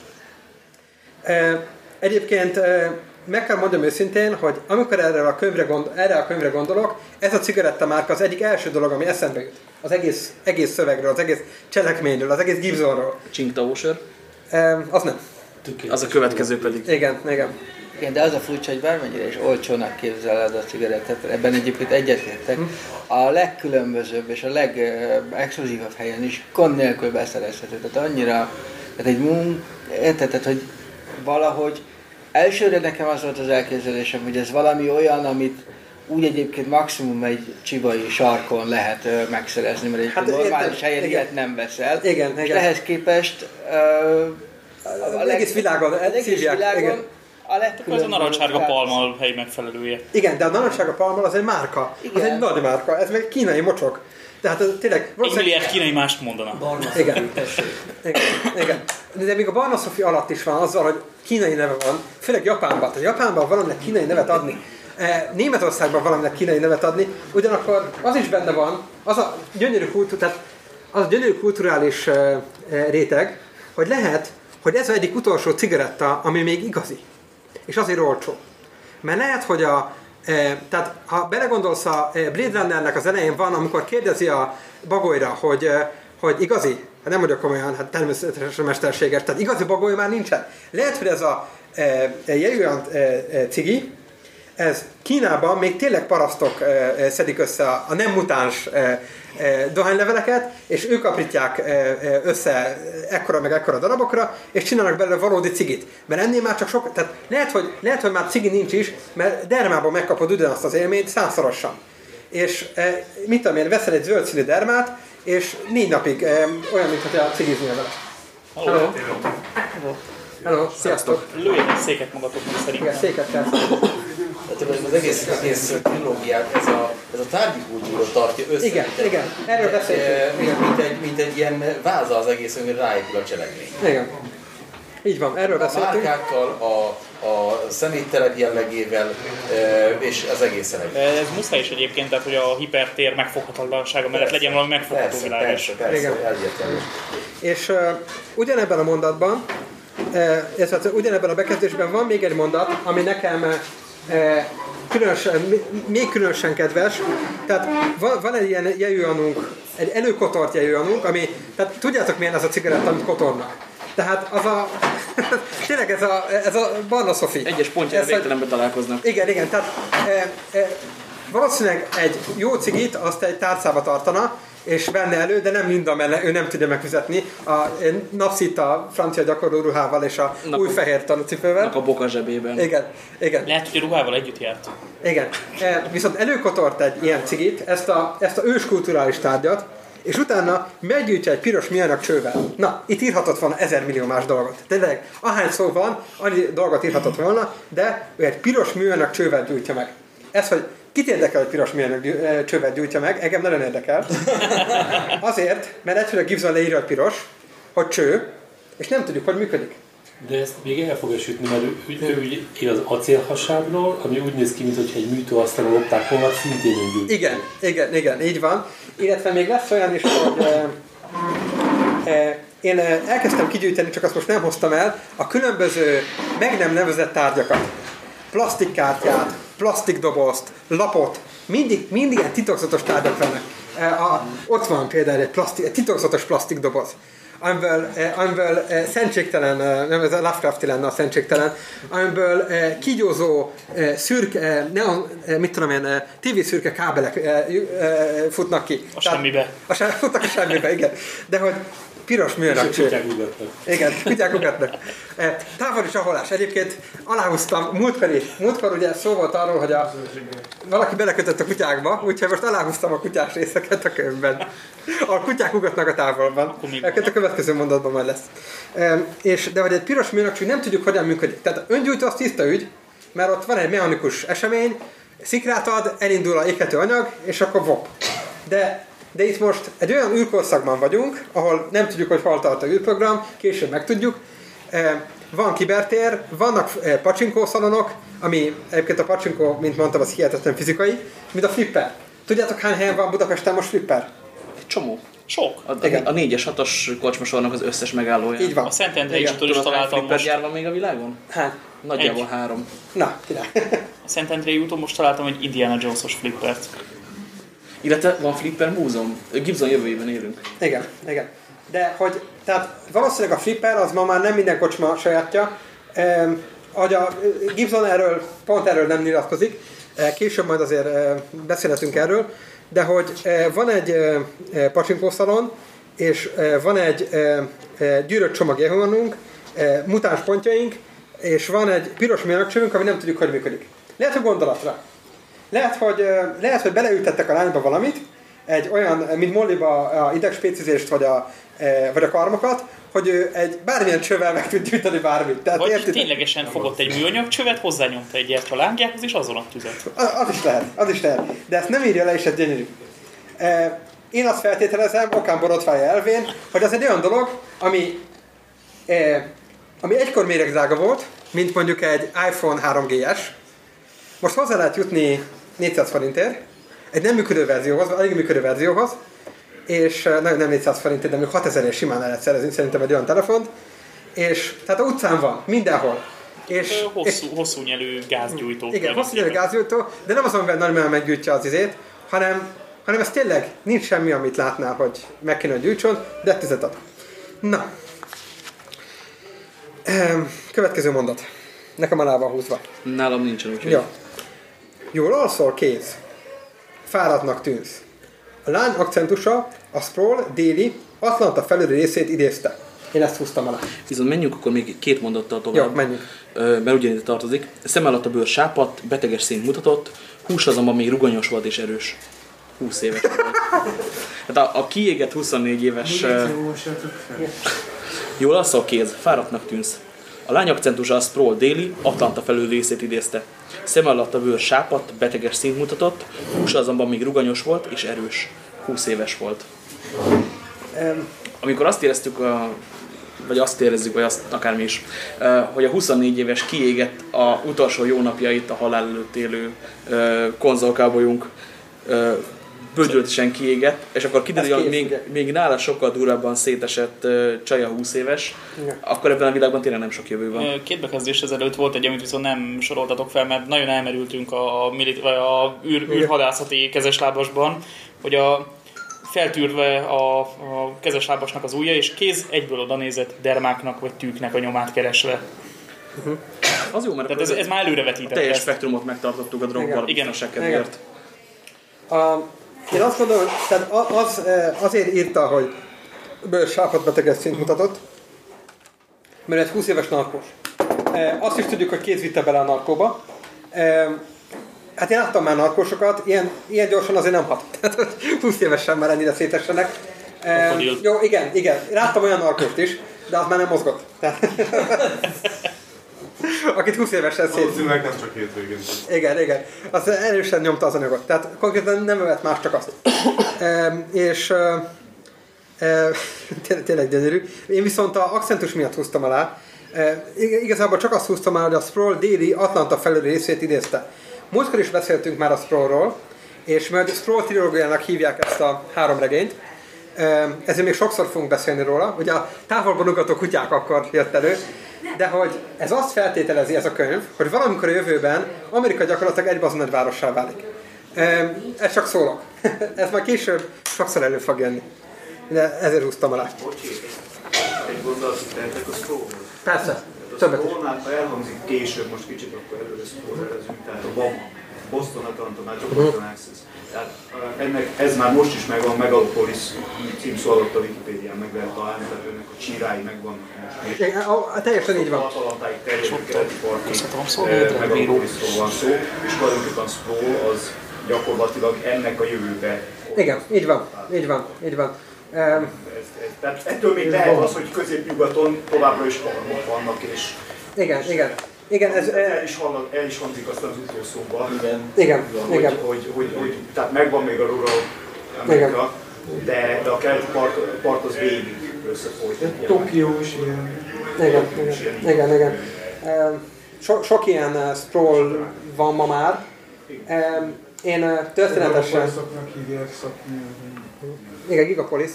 E, egyébként e, meg kell mondjam őszintén, hogy amikor erre a könyvre, gond, erre a könyvre gondolok, ez a cigaretta márka az egyik első dolog, ami eszembe jut. Az egész, egész szövegről, az egész cselekményről, az egész Gibsonról. Csingtavó sör. E, az nem. Az a következő pedig. Igen, igen. Igen, de az a furcsa, hogy bármennyire is olcsónak képzeled a cigarettát, ebben egyébként egyetértek, a legkülönbözőbb és a legexkluzívabb helyen is gond nélkül beszerezhető. Tehát annyira, tehát egy munk, érted, tehát, hogy valahogy elsőre nekem az volt az elképzelésem, hogy ez valami olyan, amit úgy egyébként maximum egy csibai sarkon lehet ö, megszerezni, mert egy Hát normális értem, helyen igen. ilyet nem veszel. Igen, és igen. ehhez képest ö, Az egész világon, az egész világon igen. A Az a narancsárga kár- palma a hely megfelelője. Igen, de a narancsága palmal az egy márka. Az Igen. egy nagy márka, ez meg kínai mocsok. Tehát ez tényleg... Egy valószínűleg- milliárd kínai mást mondana. Igen. igen, igen. De még a Barna Sophie alatt is van azzal, hogy kínai neve van, főleg Japánban. Tehát Japánban valaminek kínai nevet adni, eh, Németországban valaminek kínai nevet adni, ugyanakkor az is benne van, az a gyönyörű kultúr, tehát az a gyönyörű kulturális eh, réteg, hogy lehet, hogy ez az egyik utolsó cigaretta, ami még igazi. És azért olcsó. Mert lehet, hogy a, e, tehát ha belegondolsz a e, Blade Runnernek az elején van, amikor kérdezi a bagolyra, hogy, e, hogy igazi, hát nem vagyok komolyan, hát természetesen mesterséges, tehát igazi bagoly már nincsen. Lehet, hogy ez a e, e, Jejüant e, e, cigi, ez Kínában még tényleg parasztok szedik össze a, nem mutáns dohányleveleket, és ők aprítják össze ekkora meg ekkora darabokra, és csinálnak belőle valódi cigit. Mert ennél már csak sok, tehát lehet, hogy, lehet, hogy már cigi nincs is, mert dermában megkapod ugyanazt az élményt százszorosan. És mit tudom én, veszel egy zöld színű dermát, és négy napig olyan, mintha cigiznél vele. Hello. Hello. Hello. Sziasztok. Lőjetek széket magatoknak Igen, szerintem. széket kell Tehát az egész, egész trilógiát ez a, ez a tárgyi kultúra tartja össze. Igen, mint igen, erről beszéltünk. eh, Mint, mint, egy, mint egy ilyen váza az egész, amire ráépül a cselekmény. Igen. Így van, erről A beszéltünk. márkákkal, a, a szeméttelep jellegével, eh, és az egészen egy. Ez muszáj is egyébként, tehát hogy a hipertér megfoghatatlansága mellett legyen valami megfogható Persze, világ persze, persze, Igen. És uh, ugyanebben a mondatban, uh, ez, hát ugyanebben a bekezdésben van még egy mondat, ami nekem uh, különösen, mi- még különösen kedves. Tehát van, van egy ilyen jejőanunk, egy előkotort jejőanunk, ami, tehát tudjátok milyen ez a cigaretta, amit kotornak. Tehát az a, tényleg ez a, ez a barna szofi. Egyes pontján Ez, hogy- végtelenbe találkoznak. Igen, igen, tehát e, e, valószínűleg egy jó cigit azt egy tárcába tartana, és venne elő, de nem mind a melle, ő nem tudja megfizetni. A napszít a francia gyakorló ruhával és a Nap- új fehér tanúcipővel. A boka zsebében. Igen, igen. Lehet, hogy a ruhával együtt járt. Igen. E, viszont előkotort egy ilyen cigit, ezt a, ezt a őskulturális tárgyat, és utána meggyújtja egy piros műanyag csővel. Na, itt írhatott volna ezer millió más dolgot. Tényleg, ahány szó van, annyi dolgot írhatott volna, de ő egy piros műanyag csővel gyújtja meg. Ez, hogy kit érdekel, hogy piros gyú- eh, csővel gyújtja meg, engem nagyon érdekel. Azért, mert egyfőleg Gibson leírja, hogy piros, hogy cső, és nem tudjuk, hogy működik. De ezt még el fogja sütni, mert ő, ő, ő él az acélhasábról, ami úgy néz ki, mintha egy műtőasztalon lopták volna, szintén öngyújt. Igen, igen, igen, így van. Illetve még lesz olyan is, hogy e, e, én elkezdtem kigyűjteni, csak azt most nem hoztam el, a különböző meg nem nevezett tárgyakat. Plastikkártyát, plastikdobozt, lapot, mindig, mindig ilyen titokzatos tárgyak vannak. E, a, ott van például egy, plastik, egy titokzatos plastikdoboz amiből, eh, amiből eh, szentségtelen, eh, nem ez a Lovecrafti lenne a szentségtelen, amiből eh, kígyózó eh, szürke, eh, neon, eh, mit tudom én, eh, TV szürke kábelek eh, eh, futnak ki. A semmibe. A se, futnak a semmibe, igen. De hogy piros És műanyag a cső. kutyák ugatnak. Igen, kutyák ugatnak. Eh, Távoli csaholás. Egyébként aláhúztam, múltkor is. Múltkor ugye szó volt arról, hogy a, valaki belekötött a kutyákba, úgyhogy most aláhúztam a kutyás részeket a könyvben. A kutyák ugatnak a távolban. Egyébként a következő mondatban majd lesz. Eh, És, de hogy egy piros műanyagcső nem tudjuk, hogyan működik. Tehát öngyújtó az tiszta ügy, mert ott van egy mechanikus esemény, szikrát ad, elindul a égető anyag, és akkor vop. De de itt most egy olyan űrkorszakban vagyunk, ahol nem tudjuk, hogy hol tart a űrprogram, később megtudjuk. Eh, Van kibertér, vannak eh, pacsinkószalonok, ami egyébként a pacsinkó, mint mondtam, az hihetetlen fizikai, mint a flipper. Tudjátok hány helyen van Budapesten most flipper? Egy csomó. Sok. A, Igen. a 4-es, 6-os kocsmasornak az összes megállója. Így van. A Szentendrei is Tudod, találtam flipper most. gyár van még a világon? Hány? Nagyjából Egy. három. Na, király. A Szentendrei úton most találtam egy Indiana Jones-os flippert. Illetve van Flipper Múzeum. Gibson jövőjében élünk. Igen, igen. De hogy, tehát valószínűleg a flipper az ma már nem minden kocsma sajátja. Ehm, a Gibson erről, pont erről nem nyilatkozik, eh, később majd azért eh, beszélhetünk erről, de hogy eh, van egy pacsinkószalon, és van egy gyűrött csomagjehonunk, eh, mutáns pontjaink, és van egy piros mérnökcsövünk, ami nem tudjuk, hogy működik. Lehet, hogy gondolatra. Lehet, hogy, lehet, hogy beleültettek a lányba valamit, egy olyan, mint Molliba a idegspécizést, vagy a, e, vagy a karmokat, hogy ő egy bármilyen csővel meg tud gyűjteni bármit. Tehát Vagy értitek? ténylegesen fogott egy műanyag csövet, hozzányomta egy ilyet a lángjához, és azon a tüzet. Az, az is lehet, az is lehet. De ezt nem írja le, és ez gyönyörű. E, Én azt feltételezem, okán borotvája elvén, hogy az egy olyan dolog, ami, e, ami egykor méregdrága volt, mint mondjuk egy iPhone 3GS. Most hozzá lehet jutni 400 forintért, egy nem működő verzióhoz, vagy alig működő verzióhoz, és nem, nem 400 forintért, de még 6000 ért simán el lehet szerezni szerintem egy olyan telefont, és tehát a utcán van, mindenhol. És, és Hosszú, hosszú nyelű gázgyújtó. igen, hosszú gyerek gázgyújtó, de nem azon, hogy nagyon meggyújtja az izét, hanem, hanem ez tényleg nincs semmi, amit látnál, hogy meg kéne, hogy gyújtson, de tüzet ad. Na. Ehm, Következő mondat. Nekem alá van húzva. Nálam nincsen, úgyhogy... Jó. Jól alszol, kéz. Fáradtnak tűnsz. A lány akcentusa a Sproul déli Atlanta felüli részét idézte. Én ezt húztam alá. Viszont menjünk akkor még két mondattal tovább. Jó, menjünk. Mert ugyanide tartozik. Szem alatt a bőr sápadt, beteges színt mutatott, hús azonban még ruganyos volt és erős. 20 éves volt. Hát a, a kiégett 24 éves... Jól alszol kéz, fáradtnak tűnsz. A lány akcentusa a Sproul déli, Atlanta felül részét idézte. Szem alatt a bőr sápadt, beteges színt mutatott, húsa azonban még ruganyos volt és erős. 20 éves volt. Amikor azt éreztük, a, vagy azt érezzük, vagy azt akármi is, hogy a 24 éves kiégett a utolsó jó napjait a halál előtt élő konzolkábolyunk bődöltesen kiégett, és akkor kiderül, Ez hogy még, még nála sokkal durvábban szétesett eh, csaja 20 éves, Igen. akkor ebben a világban tényleg nem sok jövő van. Két bekezdés ezelőtt volt egy, amit viszont nem soroltatok fel, mert nagyon elmerültünk a, a, milit- vagy a űr, űrhadászati kezeslábasban, hogy a feltűrve a, a kezeslábasnak az ujja, és kéz egyből oda nézett dermáknak vagy tűknek a nyomát keresve. Az jó, mert Tehát ez, ez már a előrevetített. teljes ezt. spektrumot megtartottuk a Igen. drogban Igen. Igen. A, én azt gondolom, tehát a- az, eh, azért írta, hogy bőr sápat beteges szint mutatott, mert egy 20 éves narkós. Eh, Azt is tudjuk, hogy kéz vitte bele a narkóba. Eh, Hát én láttam már narkósokat, ilyen, ilyen gyorsan azért nem hat. Tehát hogy 20 évesen már ennyire szétessenek. Jó, igen, igen. Láttam olyan narkóst is, de az már nem mozgott. Tehát, akit 20 évesen szét... Valószínűleg nem csak hétvégén. Igen, igen. Az erősen nyomta az anyagot. Tehát konkrétan nem evett más, csak azt. e, és e, té- tényleg gyönyörű. Én viszont a akcentus miatt húztam alá. E, ig- igazából csak azt húztam alá, hogy a Sproul déli Atlanta felüli részét idézte. Múltkor is beszéltünk már a Sproulról, és mert Sproul trilógiának hívják ezt a három regényt, ezért még sokszor fogunk beszélni róla. Ugye a távolban ugató kutyák akkor jött elő, de hogy ez azt feltételezi ez a könyv, hogy valamikor a jövőben Amerika gyakorlatilag egy bazon nagy várossá válik. E, Ez csak szólok. Ez majd később sokszor elő fog jönni. De ezért húztam alá. Bocsi, egy tehetek a scrollról. Persze, A többet is. elhangzik később, most kicsit akkor előre spoilerezünk, tehát a BAM, Boston Mhm. Metropolitan Access. Tehát uh, ennek, ez már most is megvan, Megalopolis címszó alatt a Wikipédián meg lehet találni, tehát ennek a csírái megvannak most. Igen, a- a- teljesen így van. Atalantáig terjedő keleti parti Köszönöm, eh. Megalopolisról van szó, és tulajdonképpen Scroll az gyakorlatilag ennek a jövőbe Igen, így van, így van, így van. Tehát ettől még lehet az, hogy középnyugaton továbbra is farmok vannak, és Igen, igen. Igen, ez, el is, hall, el is hangzik aztán az utolsóban. Igen. Igen, hogy, igen. Hogy, hogy, hogy, tehát megvan még a rural Amerika, de, de a keleti part, part az végig összefolyt. Tokió is ilyen. Igen, igen, igen, igen. So, sok ilyen uh, scroll van ma már. Em, Én uh, történetesen... Hívják szaknyelven. Igen, Gigapolis.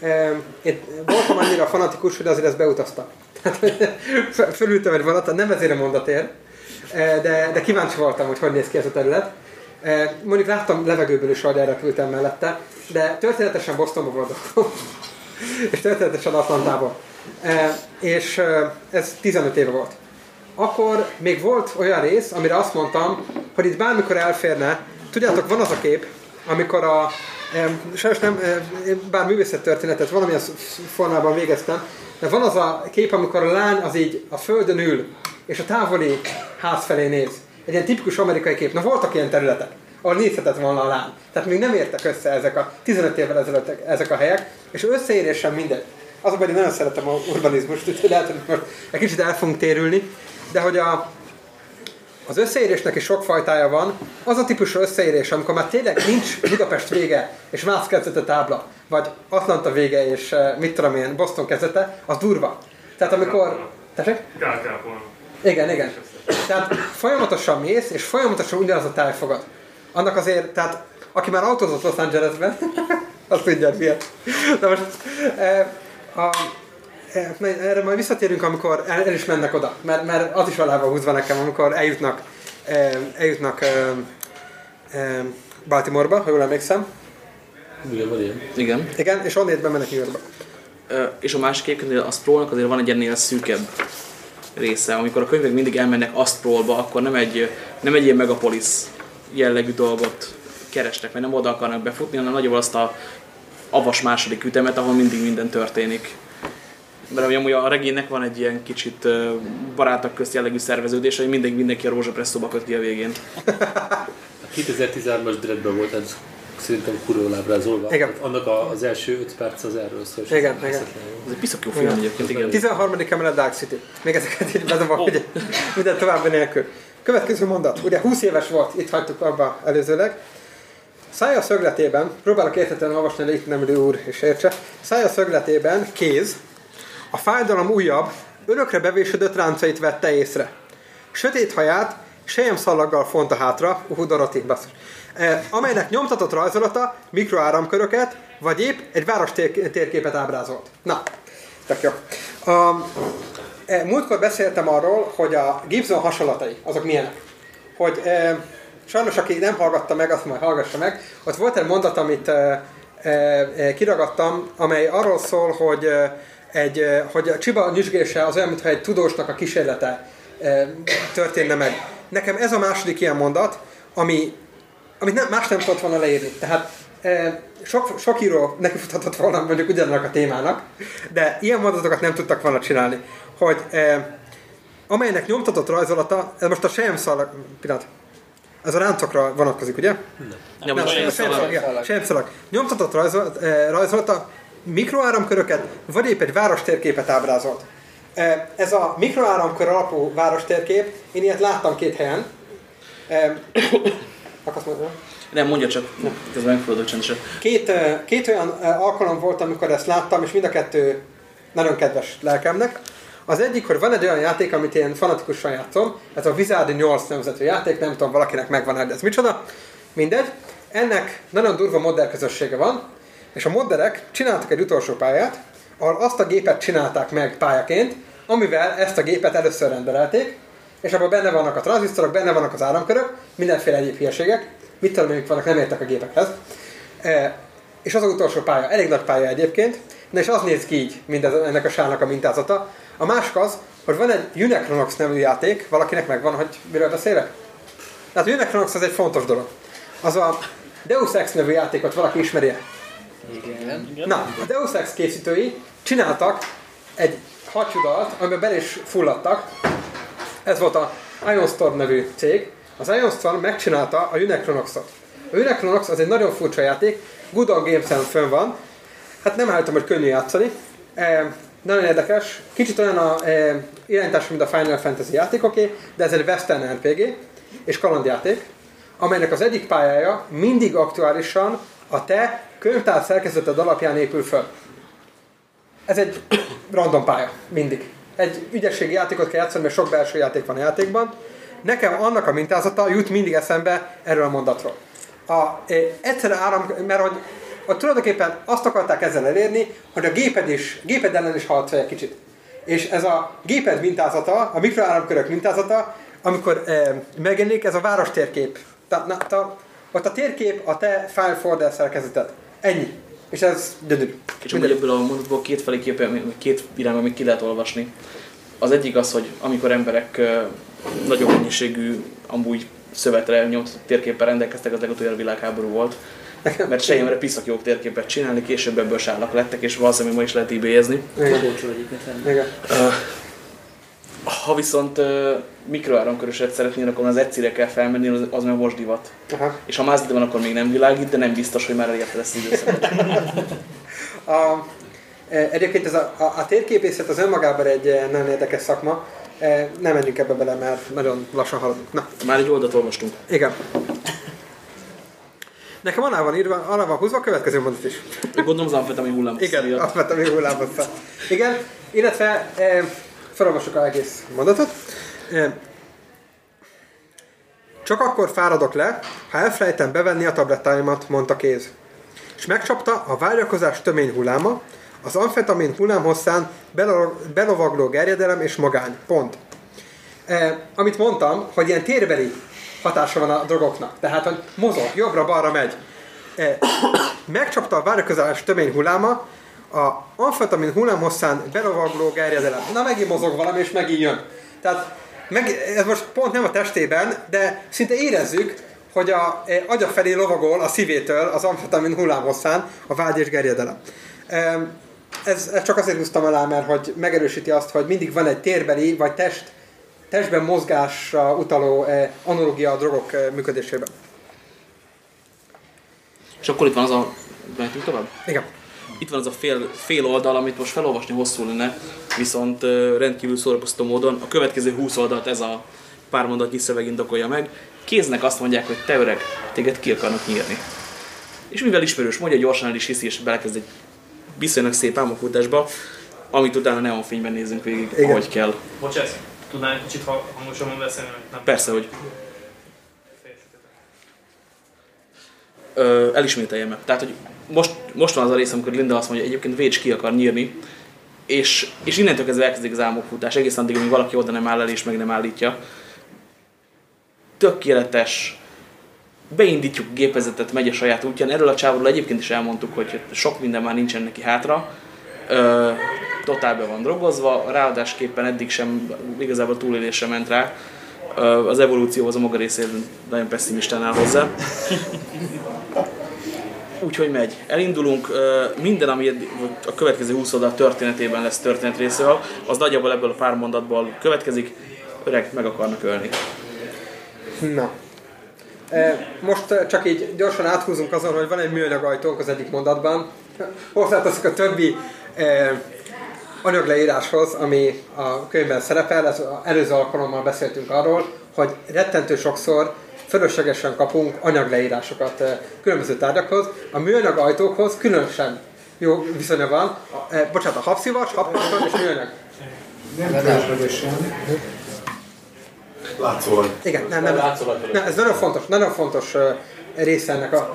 Em, Én voltam annyira fanatikus, hogy azért ezt beutaztam. Tehát föl- fölültem egy vonaton, nem ezért a mondatért, eh, de, de kíváncsi voltam, hogy hogy néz ki ez a terület. Eh, Mondjuk láttam levegőből is, hogy elrepültem mellette, de történetesen Bostonban volt dolgom. és történetesen Atlantában. Eh, És ez 15 éve volt. Akkor még volt olyan rész, amire azt mondtam, hogy itt bármikor elférne, tudjátok, van az a kép, amikor a, sajnos nem, em, bár művészettörténetet valamilyen formában végeztem, de van az a kép, amikor a lány az így a földön ül, és a távoli ház felé néz. Egy ilyen tipikus amerikai kép. Na voltak ilyen területek, ahol nézhetett volna a lány. Tehát még nem értek össze ezek a 15 évvel ezelőtt ezek a helyek, és összeérés sem mindegy. Az a baj, hogy én nagyon szeretem a urbanizmust, úgyhogy lehet, hogy most egy kicsit el fogunk térülni, de hogy a, az összeérésnek is sok fajtája van. Az a típusú összeérés, amikor már tényleg nincs Budapest vége és Mász kezdete tábla, vagy Atlanta vége és eh, mit tudom én, Boston kezdete, az durva. Tehát amikor... Tessék? Igen, igen. Tehát folyamatosan mész, és folyamatosan ugyanaz a táj fogad. Annak azért, tehát aki már autózott Los Angelesben, azt tudja, miért. De most eh, a, majd erre majd visszatérünk, amikor el, el is mennek oda, mert, mert az is alá van húzva nekem, amikor eljutnak, eljutnak eh, eh, Baltimoreba, ha jól emlékszem. Igen, van ilyen. Igen. Igen, és onnét Yorkba. Ö, és a másik egyébként a Sproulnak azért van egy ennél szűkebb része. Amikor a könyvek mindig elmennek Astrolba, akkor nem egy, nem egy ilyen megapolis jellegű dolgot keresnek, vagy nem oda akarnak befutni, hanem nagyobb azt a avas második ütemet, ahol mindig minden történik. Mert amúgy a regénynek van egy ilyen kicsit ö, barátok közt jellegű szerveződés, hogy mindig mindenki a rózsapresszóba köt ki a végén. A 2013-as Dreadben volt ez szerintem kurva ábrázolva. Igen. Annak a, az első 5 perc az erről szól. Igen, ez igen. Ez egy piszak jó film egyébként, igen. 13. emelet Dark City. Még ezeket így bedobom, hogy minden további nélkül. Következő mondat. Ugye 20 éves volt, itt hagytuk abba előzőleg. Szája szögletében, próbálok értetlenül olvasni, de itt nem idő úr és értse. Szája szögletében kéz, a fájdalom újabb, örökre bevésődött ráncait vette észre. Sötét haját, sejem szalaggal fonta hátra, uh, Dorothy, basszus, amelynek nyomtatott rajzolata mikroáramköröket, vagy épp egy város tér- térképet ábrázolt. Na, tök jó. A, e, múltkor beszéltem arról, hogy a Gibson hasonlatai, azok milyenek. Hogy e, sajnos, aki nem hallgatta meg, azt majd hallgassa meg. Ott volt egy mondat, amit kiragadtam, amely arról szól, hogy egy, hogy a csiba nyüzsgése az olyan, mintha egy tudósnak a kísérlete e, történne meg. Nekem ez a második ilyen mondat, ami, amit nem, más nem tudott volna leírni. Tehát sok, sok író nekifuthatott volna mondjuk ugyanannak a témának, de ilyen mondatokat nem tudtak volna csinálni. Hogy amelynek nyomtatott rajzolata, ez most a sejemszalag, pillanat, ez a ráncokra vonatkozik, ugye? Nem, Nem, a sejemszalag. Nyomtatott rajzolt, eh, rajzolta mikroáramköröket, vagy épp egy várostérképet ábrázolt. Ez a mikroáramkör alapú várostérkép, én ilyet láttam két helyen. Akarsz mondani? Nem, mondja csak, közben megfordulok csendesen. Két, két olyan alkalom volt, amikor ezt láttam, és mind a kettő nagyon kedves lelkemnek. Az egyik, hogy van egy olyan játék, amit én fanatikusan játszom, ez a Wizard 8 nevezetű játék, nem tudom, valakinek megvan de ez micsoda. Mindegy. Ennek nagyon durva modder közössége van, és a modderek csináltak egy utolsó pályát, ahol azt a gépet csinálták meg pályaként, amivel ezt a gépet először rendelték, és abban benne vannak a tranzisztorok, benne vannak az áramkörök, mindenféle egyéb hülyeségek, mit tudom, amik vannak, nem értek a gépekhez. E, és az az utolsó pálya, elég nagy pálya egyébként, na és az néz ki így, mint ez, ennek a sárnak a mintázata. A másik az, hogy van egy Unicronox nevű játék, valakinek megvan, hogy miről beszélek? Tehát a Unicronox az egy fontos dolog. Az a Deus Ex nevű játékot valaki ismeri -e? Igen. Na, a Deus Ex készítői csináltak egy hadcsudalt, amiben bele is fulladtak. Ez volt a Ion Storm nevű cég. Az Ion Storm megcsinálta a Unicronox-ot. A Unicronox az egy nagyon furcsa játék, Good on Games-en fönn van. Hát nem állítom, hogy könnyű játszani. E, nagyon érdekes. Kicsit olyan a e, irányítás, mint a Final Fantasy játékoké, de ez egy Western RPG és kalandjáték, amelynek az egyik pályája mindig aktuálisan a te könyvtár szerkezeted alapján épül föl. Ez egy random pálya, mindig. Egy ügyességi játékot kell játszani, mert sok belső játék van a játékban. Nekem annak a mintázata jut mindig eszembe erről a mondatról. A, e, egyszerű áram, mert hogy, hogy tulajdonképpen azt akarták ezzel elérni, hogy a géped, is, géped ellen is harcolj egy kicsit. És ez a géped mintázata, a mikroáramkörök mintázata, amikor e, megjelenik, ez a város térkép. Ta, ott a térkép a te file folder szerkezeted. Ennyi. És ez gyönyörű. És amúgy ebből a mondatból két felé képen, két irányban még ki lehet olvasni. Az egyik az, hogy amikor emberek ö, nagyobb mennyiségű amúgy szövetre nyomtatott térképpel rendelkeztek, az legutoljára világháború volt. Mert sejemre piszak jó térképet csinálni, később ebből sárlak lettek, és valószínűleg ma is lehet ebay-ezni. Igen. Olcsó egyébként lenni. Igen. Ö, Ha viszont uh, mikroáramköröset szeretnél, akkor az egyszerre kell felmenni, az, az meg most divat. Aha. És ha mázid van, akkor még nem világít, de nem biztos, hogy már elérte lesz az időszak. A, e, egyébként ez a, a, a térképészet az önmagában egy e, nagyon érdekes szakma. E, Nem menjünk ebbe bele, mert nagyon lassan haladunk. Na, Már egy oldalt olvastunk. igen. Nekem alá van írva, alá van húzva a következő mondat is. Gondolom az amfetamin hullám. Igen, hullámot fel. Igen, illetve e, felolvassuk a egész mondatot. Csak akkor fáradok le, ha elfelejtem bevenni a tablettáimat, mondta kéz. És megcsapta a vágyakozás tömény hulláma, az amfetamin hullámhosszán belo- belovagló gerjedelem és magány. Pont. E, amit mondtam, hogy ilyen térbeli hatása van a drogoknak. Tehát, hogy mozog, jobbra-balra megy. E, megcsapta a várakozás tömény hulláma, a amfetamin hullámhosszán belovagló gerjedelem. Na megint mozog valami, és megint jön. Tehát meg, ez most pont nem a testében, de szinte érezzük, hogy a e, agya felé lovagol a szívétől az amfetamin hullámhosszán a vágy és gerjedelem. E, ez, ez csak azért húztam alá, mert hogy megerősíti azt, hogy mindig van egy térbeli vagy test, testben mozgásra utaló e, analogia a drogok e, működésében. És akkor itt van az a... Mehetünk tovább? Igen. Itt van az a fél, fél oldal, amit most felolvasni hosszú lenne, viszont rendkívül szórakoztató módon a következő 20 oldalt ez a pár mondatnyi szöveg indokolja meg. Kéznek azt mondják, hogy te öreg, téged ki akarnak nyírni. És mivel ismerős, mondja, gyorsan el is hiszi, és belekezd egy viszonylag szép álmokfutásba, amit utána neonfényben nézünk végig, Igen. ahogy kell. Bocsász, tudnál egy kicsit ha- hangosabban beszélni? Nem. Persze, hogy ö, elismételjem meg. Tehát, hogy most, most van az a rész, amikor Linda azt mondja, hogy egyébként Vécs ki akar nyírni, és, és innentől kezdve elkezdik az álmokfutás, egészen addig, amíg valaki oda nem áll el és meg nem állítja. Tökéletes, beindítjuk a gépezetet, megy a saját útján. Erről a csávról egyébként is elmondtuk, hogy sok minden már nincsen neki hátra. Ö, totál be van drogozva, ráadásképpen eddig sem igazából túlélésre ment rá. Ö, az evolúcióhoz a maga részéről nagyon pessimistán áll hozzá. Úgyhogy megy. Elindulunk, minden, ami a következő 20 oldal történetében lesz történet részéről, az nagyjából ebből a pár mondatból következik, öreg meg akarnak ölni. Na. Most csak így gyorsan áthúzunk azon, hogy van egy műanyag ajtónk az egyik mondatban. Hozzáteszek a többi anyagleíráshoz, ami a könyvben szerepel. Ez előző alkalommal beszéltünk arról, hogy rettentő sokszor fölöslegesen kapunk anyagleírásokat e, különböző tárgyakhoz. A műanyag ajtókhoz különösen jó viszonya van. A, e, bocsánat, a habszivacs, habkarton és műanyag. Nem fölöslegesen. Látszólag. Igen, nem, nem, nem, ez nagyon fontos, nagyon fontos ö, része ennek, a,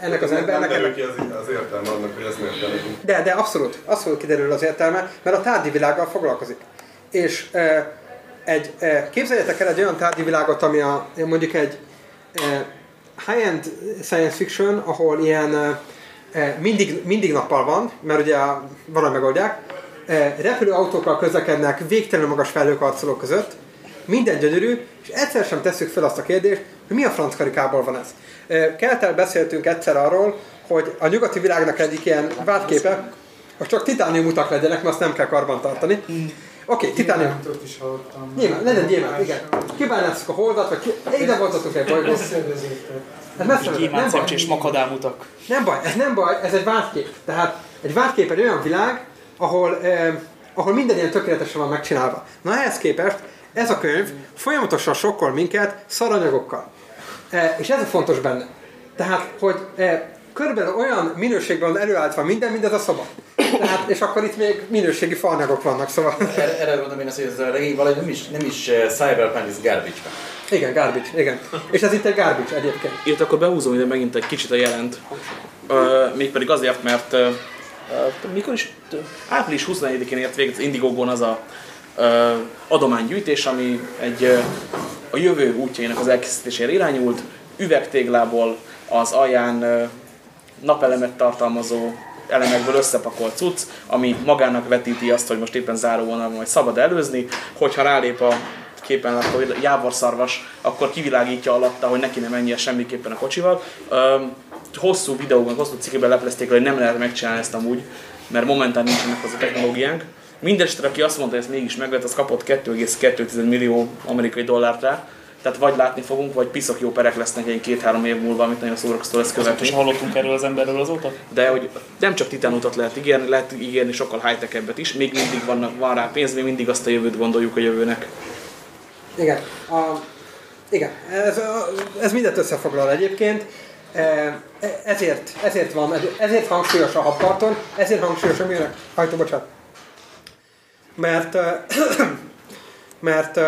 ennek az Nem embernek. derül Ennek, ki az, az értelme annak, hogy ezt miért de, de abszolút, abszolút kiderül az értelme, mert a tárgyi világgal foglalkozik. És ö, egy, képzeljetek el egy olyan tárgyi világot, ami a, mondjuk egy high-end science fiction, ahol ilyen mindig, mindig nappal van, mert ugye valahogy megoldják, repülőautókkal közlekednek végtelenül magas felhőkarcolók között, minden gyönyörű, és egyszer sem tesszük fel azt a kérdést, hogy mi a franc karikából van ez. Keltel beszéltünk egyszer arról, hogy a nyugati világnak egyik ilyen vádképe, hogy csak titánium utak legyenek, mert azt nem kell karbantartani. Oké, okay, titánium. Gyémántot is hallottam. Nyilván, legyen gyémánt, igen. Kibányásszuk a holdat, vagy ki... ide voltatok egy bolygót. Ez messze nem Gyémánt baj. szemcsés makadámutak. Nem baj, ez nem baj, ez egy vádkép. Tehát egy vádkép egy olyan világ, ahol, eh, ahol minden ilyen tökéletesen van megcsinálva. Na ehhez képest ez a könyv folyamatosan sokkol minket szaranyagokkal. Eh, és ez a fontos benne. Tehát, hogy eh, körülbelül olyan minőségben előállítva minden, mint ez a szoba. Tehát, és akkor itt még minőségi faanyagok vannak, szóval... Erre, erre mondom én azt, hogy ez a regény valahogy nem is, nem is uh, cyberpunk, ez garbage Igen, garbage, igen. És ez itt egy garbage egyébként. Itt akkor behúzom ide megint egy kicsit a jelent. Ö, mégpedig azért, mert ö, mikor is, április 24-én ért véget az Indiegogon az a ö, adománygyűjtés, ami egy ö, a jövő útjainak az elkészítésére irányult, üvegtéglából az alján ö, napelemet tartalmazó elemekből összepakolt cucc, ami magának vetíti azt, hogy most éppen záróvonalban majd szabad előzni, hogyha rálép a képen hogy jávorszarvas, akkor kivilágítja alatta, hogy neki nem menjen semmiképpen a kocsival. Hosszú videóban, hosszú cikkében leplezték, hogy nem lehet megcsinálni ezt amúgy, mert momentán nincsenek az a technológiánk. Mindenesetre, aki azt mondta, hogy ezt mégis meg lehet, az kapott 2,2 millió amerikai dollárt rá. Tehát vagy látni fogunk, vagy piszok jó perek lesznek egy két-három év múlva, amit nagyon szórakoztató lesz követni. És hallottunk erről az emberről azóta? De hogy nem csak titánutat lehet ígérni, lehet ígérni sokkal high is, még mindig van, van rá pénz, még mindig azt a jövőt gondoljuk a jövőnek. Igen. A, igen, ez, a- ez mindent összefoglal egyébként. E, Ezért, ezért van, ezért hangsúlyos a habkarton, ezért hangsúlyos a műanyag hajtó, bocsánat. Mert, mert,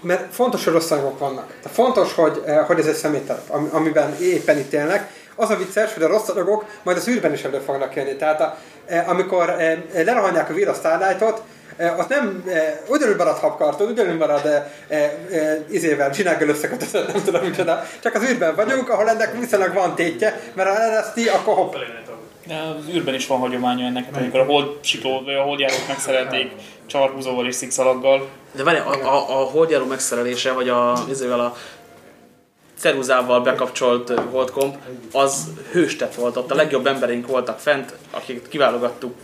mert fontos, anyagok vannak. Tehát fontos, hogy, ö, hogy ez egy szeméttelep, ami- amiben éppen itt élnek. Az a vicces, hogy a rossz anyagok majd az űrben is elő fognak jönni. Tehát a, e, amikor e, lerohanják a Vira Starlightot, ott nem, ugyanúgy marad habkarton, ugyanúgy marad e, e, e, izével, csinággal összekötözött, nem tudom micsoda. Csak az űrben vagyunk, ahol ennek viszonylag van tétje, mert ha eleszti, akkor hopp. De az űrben is van hagyománya ennek, amikor a hold sikló, vagy a holdjárók megszerelték csavarhúzóval és szikszalaggal. De várj, a, a, a holdjáró megszerelése, vagy a, ezével a ceruzával bekapcsolt holdkomp, az hőstet volt ott. A legjobb embereink voltak fent, akiket kiválogattuk,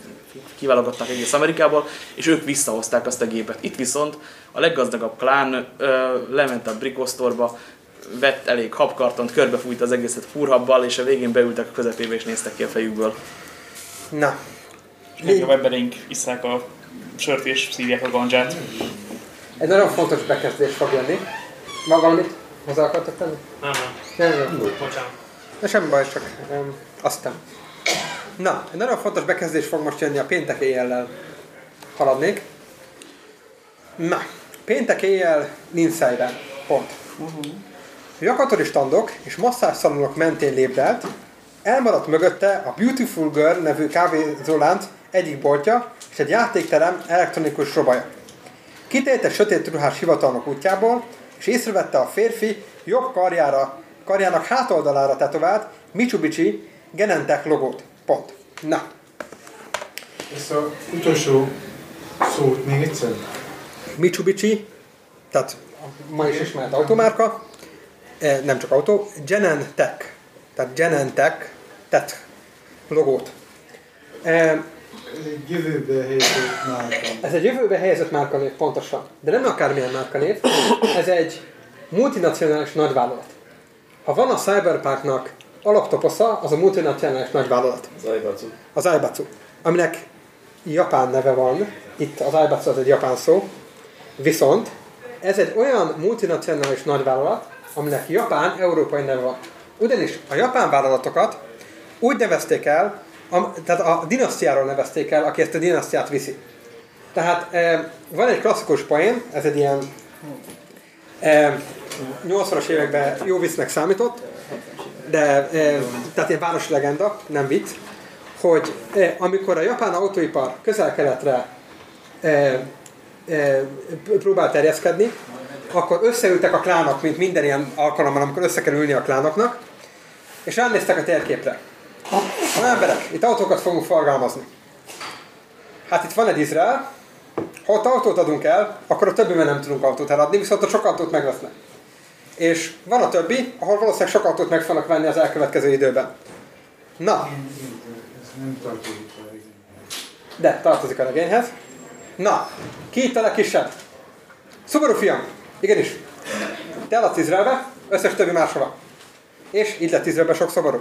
kiválogattak egész Amerikából, és ők visszahozták azt a gépet. Itt viszont a leggazdagabb klán ö, lement a brikosztorba, vett elég habkartont, körbefújt az egészet furhabbal, és a végén beültek a közepébe és néztek ki a fejükből. Na, És legjobb embereink isszák a sört és szívják a gandzsát. egy nagyon fontos bekezdés fog jönni. Ma valamit hozzá akartok tenni? Nem, nem. Nem, nem. Bocsánat. De semmi baj, csak um, aztán. Na, egy nagyon fontos bekezdés fog most jönni a péntek éjjellel haladnék. Na, péntek éjjel Lindsayben. Pont. Jakatori standok és masszásszalonok mentén lépdelt, elmaradt mögötte a Beautiful Girl nevű kávézólánc egyik boltja és egy játékterem elektronikus robaja. Kitélt egy sötét ruhás hivatalnok útjából, és észrevette a férfi jobb karjára, karjának hátoldalára tetovált Mitsubishi Genentech logót. Pont. Na, Ezt a utolsó szót még egyszer. Mitsubishi, tehát ma is ismert automárka, nem csak autó, Genentech, tehát Genentech, TET logót. Eh, Ez egy jövőbe helyezett márka. Ez egy jövőbe helyezett márkanév, pontosan. De nem akármilyen márkanév, ez egy multinacionális nagyvállalat. Ha van a Cyberpunknak alaptoposza, az a multinacionális nagyvállalat. Az Aibatsu. Az Aibatsu, aminek japán neve van, itt az Aibatsu az egy japán szó, viszont ez egy olyan multinacionális nagyvállalat, aminek japán, európai neve van. Ugyanis a japán vállalatokat úgy nevezték el, a, tehát a dinasztiáról nevezték el, aki ezt a dinasztiát viszi. Tehát e, van egy klasszikus poén, ez egy ilyen e, 80-as években jó visznek számított, de e, tehát ilyen városi legenda, nem vicc, hogy e, amikor a japán autóipar közel-keletre e, e, próbál terjeszkedni, akkor összeültek a klánok, mint minden ilyen alkalommal, amikor össze kell ülni a klánoknak, és ránéztek a térképre. Ha emberek, itt autókat fogunk forgalmazni. Hát itt van egy Izrael, ha ott autót adunk el, akkor a többiben nem tudunk autót eladni, viszont a sok autót megvesznek. És van a többi, ahol valószínűleg sok autót meg fognak venni az elkövetkező időben. Na, de tartozik a regényhez. Na, ki itt a legkisebb? Subaru fiam, igenis. Te eladsz Izraelbe, összes többi máshova. És így lett Izraelbe sok Subaru.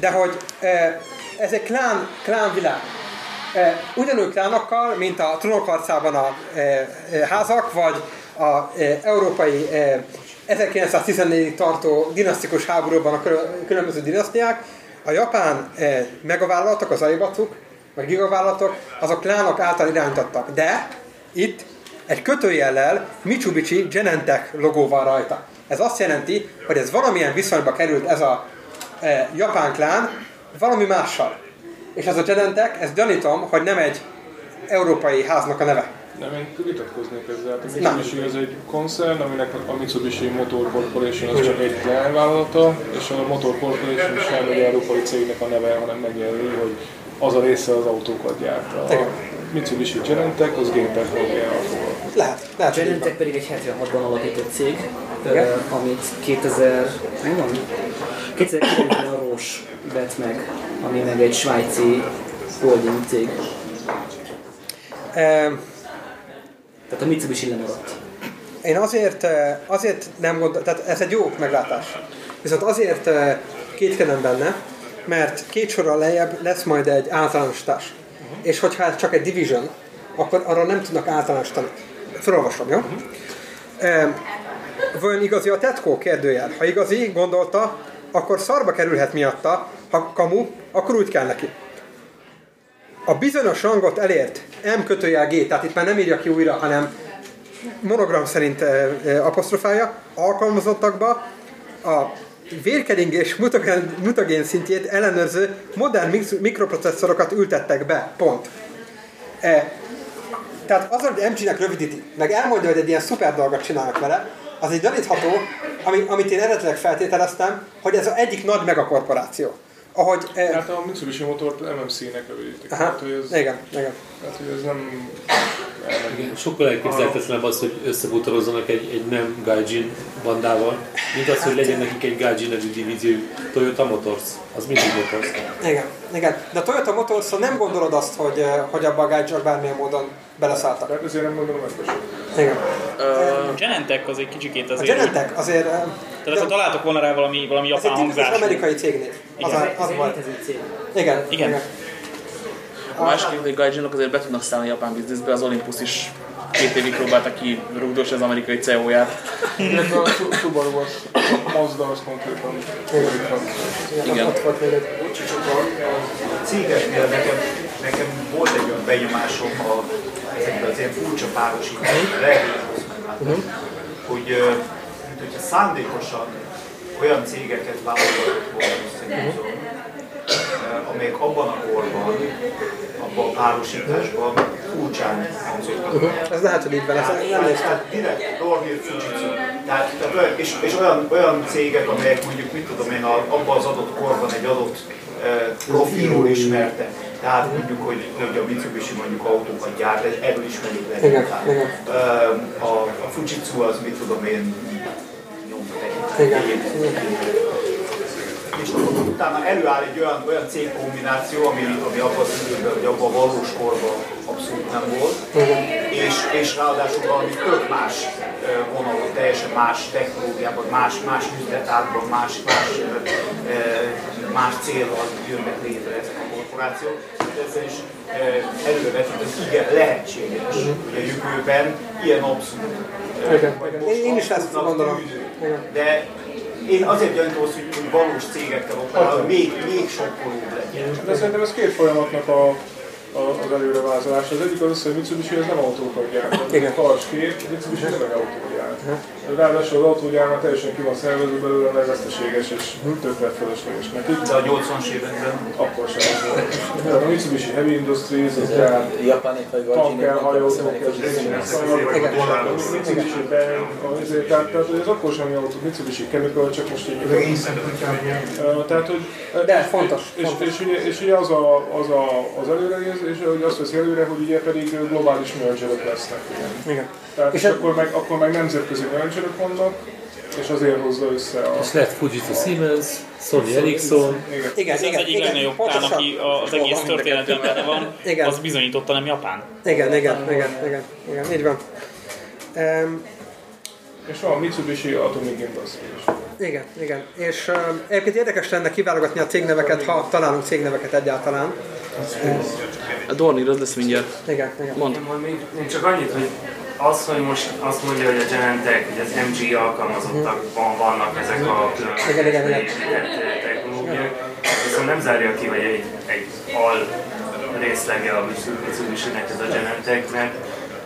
De hogy eh, ez egy klán, klán világ. Eh, ugyanúgy klánokkal, mint a trónok a eh, házak, vagy a európai eh, 1914-ig tartó dinasztikus háborúban a kül- különböző dinasztiák, a japán megavállalatok, az aibatsuk, vagy gigavállalatok, azok klánok által irányítottak. De itt egy kötőjellel Mitsubishi Genentech logó van rajta. Ez azt jelenti, hogy ez valamilyen viszonyba került ez a e, japán klán valami mással. És ez a Genentech, ezt gyanítom, hogy nem egy európai háznak a neve. Nem, én vitatkoznék ezzel. A. Mitsubishi az egy koncern, aminek a Mitsubishi Motor Corporation az csak egy leányvállalata, és a Motor Corporation sem egy európai cégnek a neve, hanem megjelöli, hogy az a része az autókat gyárt. A. Mitsubishi Genentech az géntechnológiával foglalkozik. Lehet, lehet, Genentech pedig egy 76-ban alapított cég, Igen. amit 2000, mi van? 2009-ben a Roche vett meg, ami meg egy svájci holding cég. van. Tehát a Mitsubishi lemaradt. Én azért, azért nem gondol, tehát ez egy jó meglátás. Viszont azért kétkedem benne, mert két sorral lejjebb lesz majd egy általánosítás. És hogyha ez csak egy division, akkor arra nem tudnak általánosítani. Felolvasom, jó? Eh, Vajon igazi a tetkó? Kérdőjel. Ha igazi, gondolta, akkor szarba kerülhet miatta, ha kamu, akkor úgy kell neki. A bizonyos rangot elért M kötőjel G, tehát itt már nem írja ki újra, hanem monogram szerint e, e, apostrofálja, alkalmazottakba a vérkeringés mutagén, mutagén szintjét ellenőrző modern mikroprocesszorokat ültettek be. Pont. E, tehát az, hogy MG-nek rövidíti, meg elmondja, hogy egy ilyen szuper dolgot csinálnak vele, az egy gyanítható, ami, amit én eredetileg feltételeztem, hogy ez az egyik nagy megakorporáció. ahogy... Eh, Hát a Mitsubishi motort MMC-nek rövidítik. Aha, Tehát, hogy ez, igen, igen. Tehát, hogy ez nem... Igen, sokkal elképzelhetetlenebb az, hogy összebutorozzanak egy, egy nem Gaijin bandával, mint az, hogy legyen nekik egy Gaijin nevű divízió Toyota Motors. Az mindig Motors. Igen, igen. De a Toyota motors nem gondolod azt, hogy, eh, hogy abba a gágyzsak bármilyen módon beleszálltak. Tehát ezért nem gondolom ezt sem. Igen. A Genentech az egy kicsikét A azért... Genentech azért... eh, Tehát akkor találtok volna rá valami, valami Ez japán egy tipikus hangzás. amerikai cégnév. Az, Igen. a, az Ez volt. egy létező cég. Igen. Igen. A másik, hogy Gaijinok azért be tudnak szállni a japán bizniszbe, az Olympus is két évig próbálta ki rugdosni az amerikai CEO-ját. Illetve a Su- Subaru az, a Mazda az konkrétan Igen. Bocsi, csak a, cégeknél nekem, nekem volt egy olyan benyomásom a, ezekben az ilyen furcsa párosításokban, hogy már láttam, hogy mint hogyha szándékosan olyan cégeket válogatott volna ö, amelyek abban a korban, abban a párosításban furcsán hangzottak. Ez lehet, hogy így van, ezt nem néztem. direkt Dornier Fujitsu. Tehát, tehát és, és olyan, olyan cégek, amelyek mondjuk, mit tudom én, abban az adott korban egy adott uh, profilról ismerte. Tehát mondjuk, hogy, hogy a Mitsubishi mondjuk autókat gyárt, ez- erről ismerjük le. Igen, igen. Uh, a, a Fujitsu az, mit tudom én, Igen. És akkor utána előáll egy olyan, olyan cégkombináció, ami, ami abban az időben, vagy abban a valós korban abszolút nem volt, és, és ráadásul valami tök más vonalon, teljesen más technológiában, más, más üzletágban, más, más, más célral jönnek létre ezek a korporációk. Ezzel is elővetít, hogy igen, lehetséges, hogy a jövőben ilyen abszolút. Igen, igen. Én- én is ezt gondolom. tűnő. De én azért gyanítom azt, hogy, hogy valós cégekkel operál, hogy még, még sokkolóbb legyen. De szerintem ez két folyamatnak a, a, az előrevázolás. Az egyik az az, hogy Mitsubishi ez nem autókat gyárt. Igen. Fals kép, Mitsubishi nem egy autót gyárt. Ráadásul az autógyár teljesen ki van szervezve belőle, meg veszteséges és tökre fölösleges nekik. De a 80-as években Akkor sem az volt. A Mitsubishi Heavy Industries, az gyár Gajinék, ez Mitsubishi Bank, azért, tehát, tehát az akkor sem jó autó, Mitsubishi Chemical, csak most így Tehát, hogy... De fontos, És, és, ugye, és ugye az, a, az, a, az előrejelzés, hogy azt veszi előre, hogy ugye pedig globális mergerek lesznek. Igen. Tehát És ez- akkor, meg, akkor meg nemzetközi vannak, és azért hozza össze a... És lehet Fujitsu Siemens, Sony Ericsson, Igen. Igen, Ez az igen, egyik igen, legnagyobb tán, pontosan. aki az egész történetben benne van, Igen. az bizonyította nem Japán. Igen, igen, igen, igen, igen, így van. Um, És van Mitsubishi Atomic Industries. igen, igen. És uh, egyébként érdekes lenne kiválogatni a cégneveket, ha találunk cégneveket egyáltalán. A Dornier az lesz mindjárt. Igen, igen. Mond. Még csak annyit, hogy az, hogy most azt mondja, hogy a Genentech, hogy az MG alkalmazottakban vannak ezek a különböző technológiák, viszont nem zárja ki, hogy egy, egy al részlege a Mitsubishi-nek ez a Genentech, mert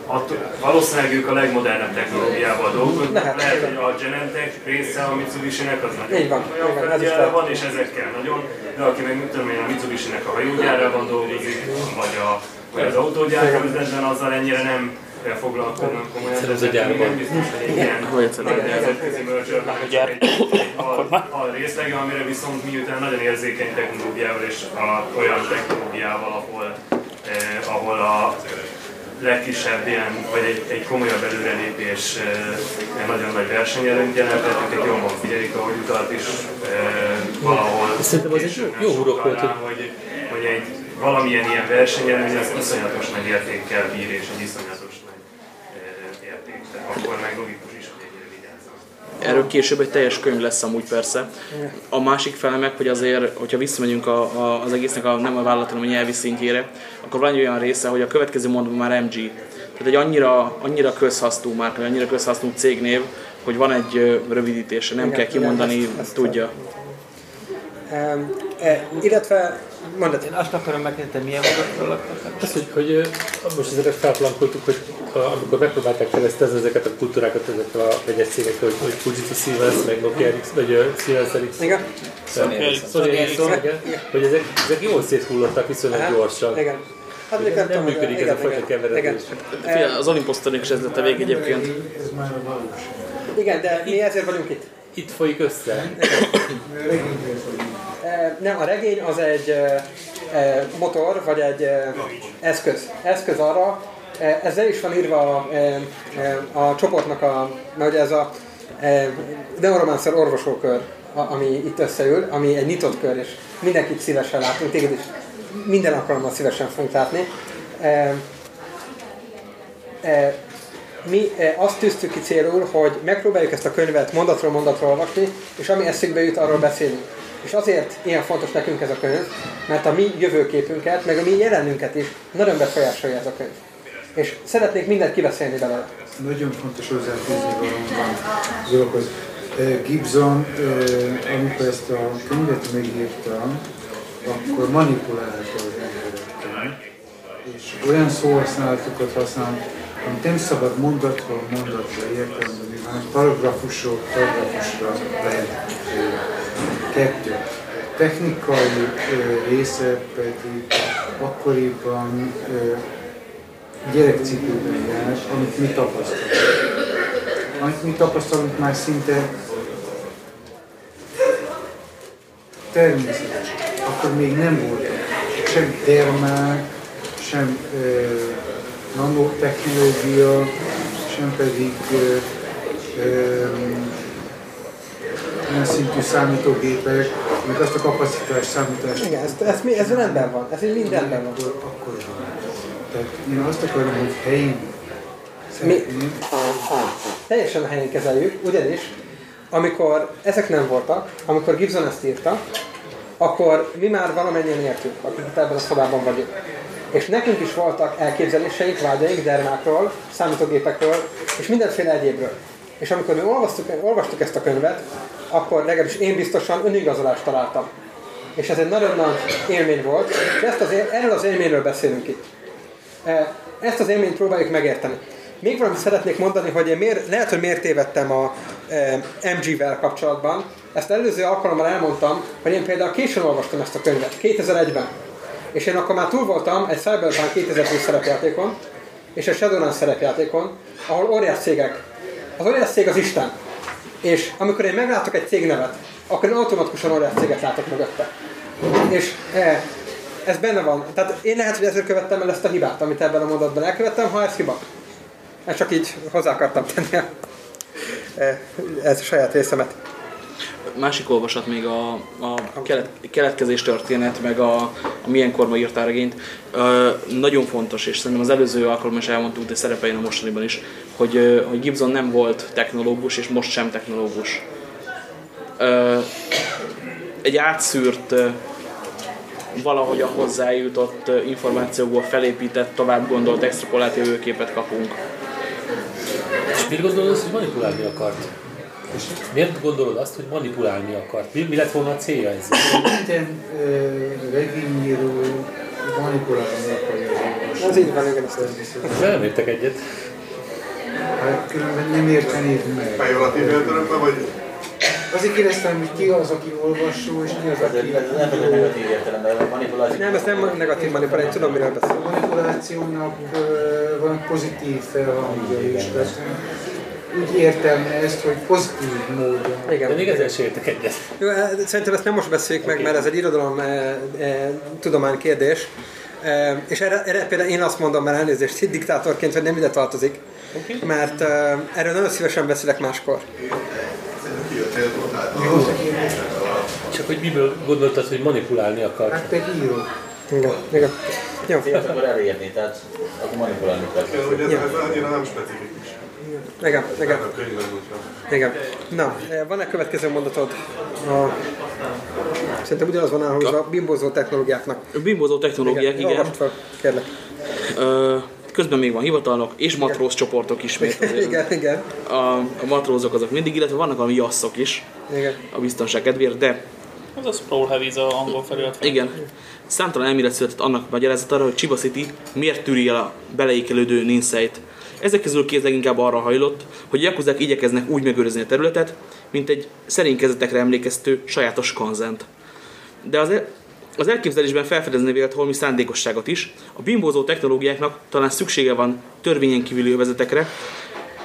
attól, valószínűleg ők a legmodernebb technológiával dolgoznak, Lehet, lehet, hogy a Genentech része a Mitsubishi-nek az nagyon Így van, olyan igen, ez is lehet. van, és ezekkel nagyon, de aki meg mit tudom én, a Mitsubishi-nek a hajógyárában dolgozik, vagy, a, vagy az autógyárban üzletben, azzal ennyire nem foglalkoznak komolyan. Az a gyárban. Nem biztos, hogy egy ilyen Hogy a nemzetközi egy al, al részlege, amire viszont miután nagyon érzékeny technológiával és a, olyan technológiával, ahol, eh, ahol a legkisebb ilyen, vagy egy, egy komolyabb előrelépés eh, nagyon nagy versenyelőnyt jelentett, őket jobban figyelik, ahogy utalt is eh, valahol. Szerintem az egy jó- hurok volt, hogy, hogy egy valamilyen ilyen versenyelőny az iszonyatos nagy értékkel bír, és egy iszonyatos nagy eh, érték. Tehát akkor meg logikus is. Erről később egy teljes könyv lesz amúgy persze. A másik fele meg, hogy azért, hogyha visszamegyünk a, a, az egésznek a, nem a vállalat, hanem a nyelvi szintjére, akkor van egy olyan része, hogy a következő mondatban már MG. Tehát egy annyira, annyira közhasznú márka, vagy annyira közhasznú cégnév, hogy van egy rövidítése, nem Igen, kell kimondani, ezt- ezt- tudja. Um, e, illetve, mondod, Én azt akarom megkérdezni, milyen mondatról Az, hogy, hogy ö, most ezeket felplankoltuk, hogy a, amikor megpróbálták keresztezni ezeket a kultúrákat ezekkel a vegyes cégekkel, hogy, hogy Fujitsu Siemens, meg Nokia Ericsson, vagy Siemens Ericsson, Igen. Sony Ericsson. Sony Ericsson, Igen. igen, hogy ezek, ezek jól széthullottak viszonylag gyorsan. Igen. Hát még Nem, nem, működik ez a fajta keveredés. az Olympus is ez lett a vég egyébként. Igen, de mi ezért vagyunk itt. Itt folyik össze. Nem, a regény az egy motor, vagy egy eszköz. Eszköz arra, ez is van írva e, a csoportnak, a, mert ez a Neuromancer orvosókör, a- ami itt összeül, ami egy nyitott kör, és mindenkit szívesen látunk, téged is minden alkalommal szívesen fogunk látni. Mi e, azt tűztük ki célul, hogy megpróbáljuk ezt a könyvet mondatról mondatra olvasni, és ami eszükbe jut, arról beszélünk. És azért ilyen fontos nekünk ez a könyv, mert a mi jövőképünket, meg a mi jelenünket is nagyon befolyásolja ez a könyv. És szeretnék mindent kibeszélni belőle. Nagyon fontos hozzáfűzni valóban dologhoz. Eh, Gibson, eh, amikor ezt a könyvet megírta, akkor manipulálta az emberekkel, és olyan szóhasználatokat használt, amit nem szabad mondatról mondatra értelmezni, hanem paragrafusról paragrafusra lehet eh, kettő. Technikai eh, része pedig akkoriban gyerekcipőben jár, amit mi tapasztalunk. Amit mi tapasztalunk már szinte természetes. Akkor még nem voltak sem termák, sem ö, nanotechnológia, sem pedig olyan szintű számítógépek, amik azt a kapacitást, számítást... Igen, ez, ez, mi- ez rendben van, ez így mind rendben van. Akkor, akkor van. Tehát én azt akarom, hogy helyén Mi teljesen helyén kezeljük, ugyanis amikor ezek nem voltak, amikor Gibson ezt írta, akkor mi már valamennyien értünk, akik ebben a szobában vagyunk. És nekünk is voltak elképzeléseink, vágyaink dermákról, számítógépekről, és mindenféle egyébről. És amikor mi olvastuk, olvastuk ezt a könyvet, akkor legalábbis én biztosan önigazolást találtam. És ez egy nagyon nagy élmény volt, és ezt az, erről az élményről beszélünk itt. E, Ezt az élményt próbáljuk megérteni. Még valamit szeretnék mondani, hogy én miért, lehet, hogy miért tévedtem a e, MG-vel kapcsolatban. Ezt előző alkalommal elmondtam, hogy én például későn olvastam ezt a könyvet, 2001-ben. És én akkor már túl voltam egy Cyberpunk 2020 szerepjátékon, és egy Shadowrun szerepjátékon, ahol óriás cégek. Az óriás cég az Isten. És amikor én meglátok egy cégnevet, akkor én automatikusan óriás céget látok mögötte. És e, ez benne van. Tehát én lehet, hogy ezért követtem el ezt a hibát, amit ebben a mondatban elkövettem, ha ez hiba. Ezt csak így hozzá akartam tenni. E, Ez a saját részemet. Másik olvasat még a, a kelet, keletkezés történet, meg a, a milyen korban írtál regényt. Ö, nagyon fontos, és szerintem az előző alkalommal is elmondtuk, de szerepeljen a mostaniban is, hogy, ö, hogy Gibson nem volt technológus, és most sem technológus. Ö, egy átszűrt, valahogy a hozzájutott információkból felépített, tovább gondolt, extrapolált jövőképet kapunk. És miért gondolod hogy manipulálni akart? Miért gondolod azt, hogy manipulálni akart? Mi, mi lett volna a célja ezzel? Minden regényíró manipulálni akarja az. Az így van, igen, ezt nem értek egyet. Hát különben nem értenéd meg. Pejoratív értelemben, vagy Azért kérdeztem, hogy ki az, aki olvasó, és ki az, aki Nem pedig negatív értelemben, a manipuláció. Nem, ez nem negatív manipuláció, tudom miről A beszél. manipulációnak ö, van pozitív felhangja is. Úgy értem ezt, hogy pozitív módon. Igen. De még ezzel sem értek egyet. Jó, eh, szerintem ezt nem most beszéljük meg, mert ez egy irodalom eh, eh, tudomány kérdés. Eh, és erre, erre például én azt mondom, mert elnézést diktátorként, hogy nem ide tartozik. Mert eh, erről nagyon szívesen beszélek máskor. Csak hogy miből gondoltad, hogy manipulálni akart? Hát te író. Igen, igen. Jó. Célt akar elérni, tehát akkor manipulálni kell. Hogy ez, ez annyira nem specifikus. Igen, igen. A. Igen. Na, eh, van-e következő mondatod? A... Szerintem ugyanaz van elhúzva a bimbózó technológiáknak. Bimbózó technológiák, igen. Olvasd fel, kérlek. Ö, közben még van hivatalnok és matróz csoportok ismét. Azért. Igen, igen. A, a matrózok azok mindig, illetve vannak valami jasszok is Igen. a biztonság kedvéért, de Ez a Sprawl Heavy, az a angol felirat. igen, számtalan elmélet született annak magyarázatára, hogy Chiba City miért tűri el a beleékelődő ninszeit. Ezek közül két leginkább arra hajlott, hogy jakuzák igyekeznek úgy megőrizni a területet, mint egy szerénykezetekre emlékeztő sajátos kanzent. De az, el, az elképzelésben felfedezni vélt holmi szándékosságot is, a bimbózó technológiáknak talán szüksége van törvényen kívüli övezetekre,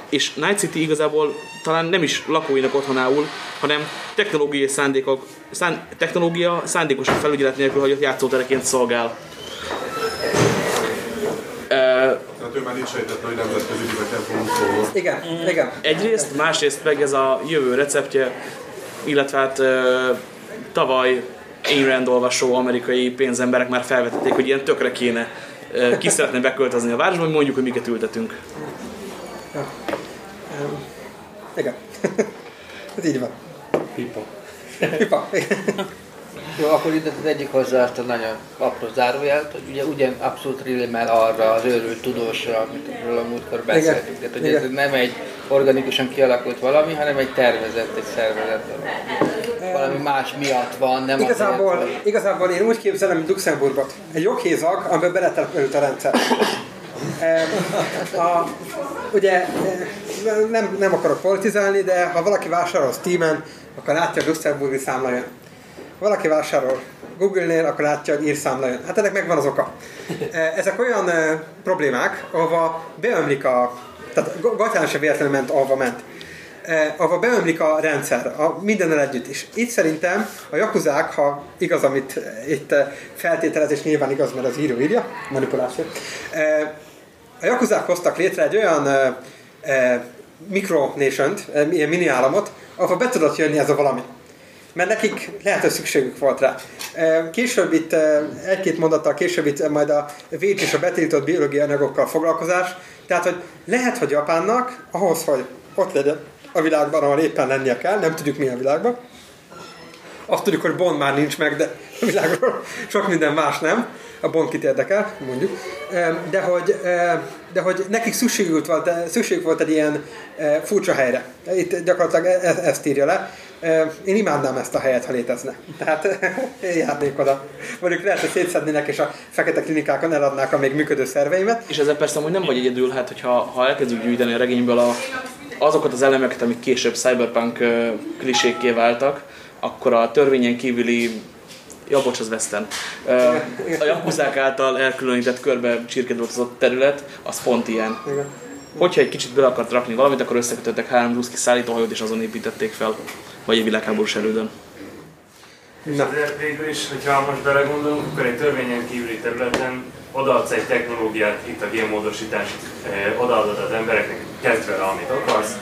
és Night City igazából talán nem is lakóinak otthonául, hanem technológiai szándékok, szán, technológia szándékos felügyelet nélkül hagyott játszótereként szolgál. Tehát ő már így sejtette, hogy nemzetközi vizeken fogunk szólni. Igen, igen. Egyrészt, másrészt meg ez a jövő receptje, illetve hát ö, tavaly Ayn Rand olvasó amerikai pénzemberek már felvetették, hogy ilyen tökre kéne ö, ki szeretne beköltözni a városba, hogy mondjuk, hogy miket ültetünk. Igen. Ez így van. Pipa. Pipa. Jó, akkor ide tegyük hozzá azt a nagyon apró zárójelt, hogy ugye ugyan abszolút rillemel arra az őrült tudósra, amit a múltkor beszéltünk. Tehát, hogy ez nem egy organikusan kialakult valami, hanem egy tervezett, egy szervezet. Valami más miatt van, nem Igazából, azért, hogy... igazából én úgy képzelem, mint Luxemburgot. Egy joghézag, amiben beletelepült a rendszer. A, ugye nem, nem akarok politizálni, de ha valaki vásárol Steam-en, akkor látja, hogy Luxemburgi számla jön. Valaki vásárol Google-nél, akkor látja, hogy írszámla jön. Hát ennek megvan az oka. Eh, Ezek olyan eh, problémák, ahova beömlik a... Tehát Ga- Gatyán sem véletlenül ment, ahova ment eh, ahova beömlik a rendszer, a mindennel együtt is. Itt szerintem a jakuzák, ha igaz, amit itt feltételez, és nyilván igaz, mert az író írja, manipuláció, a jakuzák hoztak létre egy olyan micronation-t, eh, ilyen mini államot, ahova be tudott jönni ez a valami. Mert nekik lehet, hogy szükségük volt rá. Később itt, egy-két mondattal később itt majd a VÉC és a betiltott biológiai anyagokkal foglalkozás. Tehát, hogy lehet, hogy Japánnak ahhoz, hogy ott legyen a világban, ahol éppen lennie kell, nem tudjuk mi a világban. Azt tudjuk, hogy Bond már nincs meg, de a világról sok minden más nem. A Bond kit érdekel, mondjuk. De hogy, de hogy nekik szükségük volt, szükségük volt egy ilyen furcsa helyre. Itt gyakorlatilag e- e- ezt írja le. Én imádnám ezt a helyet, ha létezne. Tehát én járnék oda. Mondjuk lehet, hogy szétszednének, és a fekete klinikákon eladnák a még működő szerveimet. És ezzel persze hogy nem vagy egyedül, hát hogyha ha elkezdjük gyűjteni a regényből a, azokat az elemeket, amik később cyberpunk klisékké váltak, akkor a törvényen kívüli Ja, bocs, az Western. A jakuzák által elkülönített körbe csirkedoltozott terület, az pont ilyen. Igen. Hogyha egy kicsit bele akart rakni valamit, akkor összekötöttek három ruszki szállítóhajót, és azon építették fel. Vagy egy világháborús elődön. És azért végül is, hogyha most belegondolunk, akkor egy törvényen kívüli területen odaadsz egy technológiát, itt a génmódosítást, eh, odaadod az embereknek, kezd vele, amit akarsz,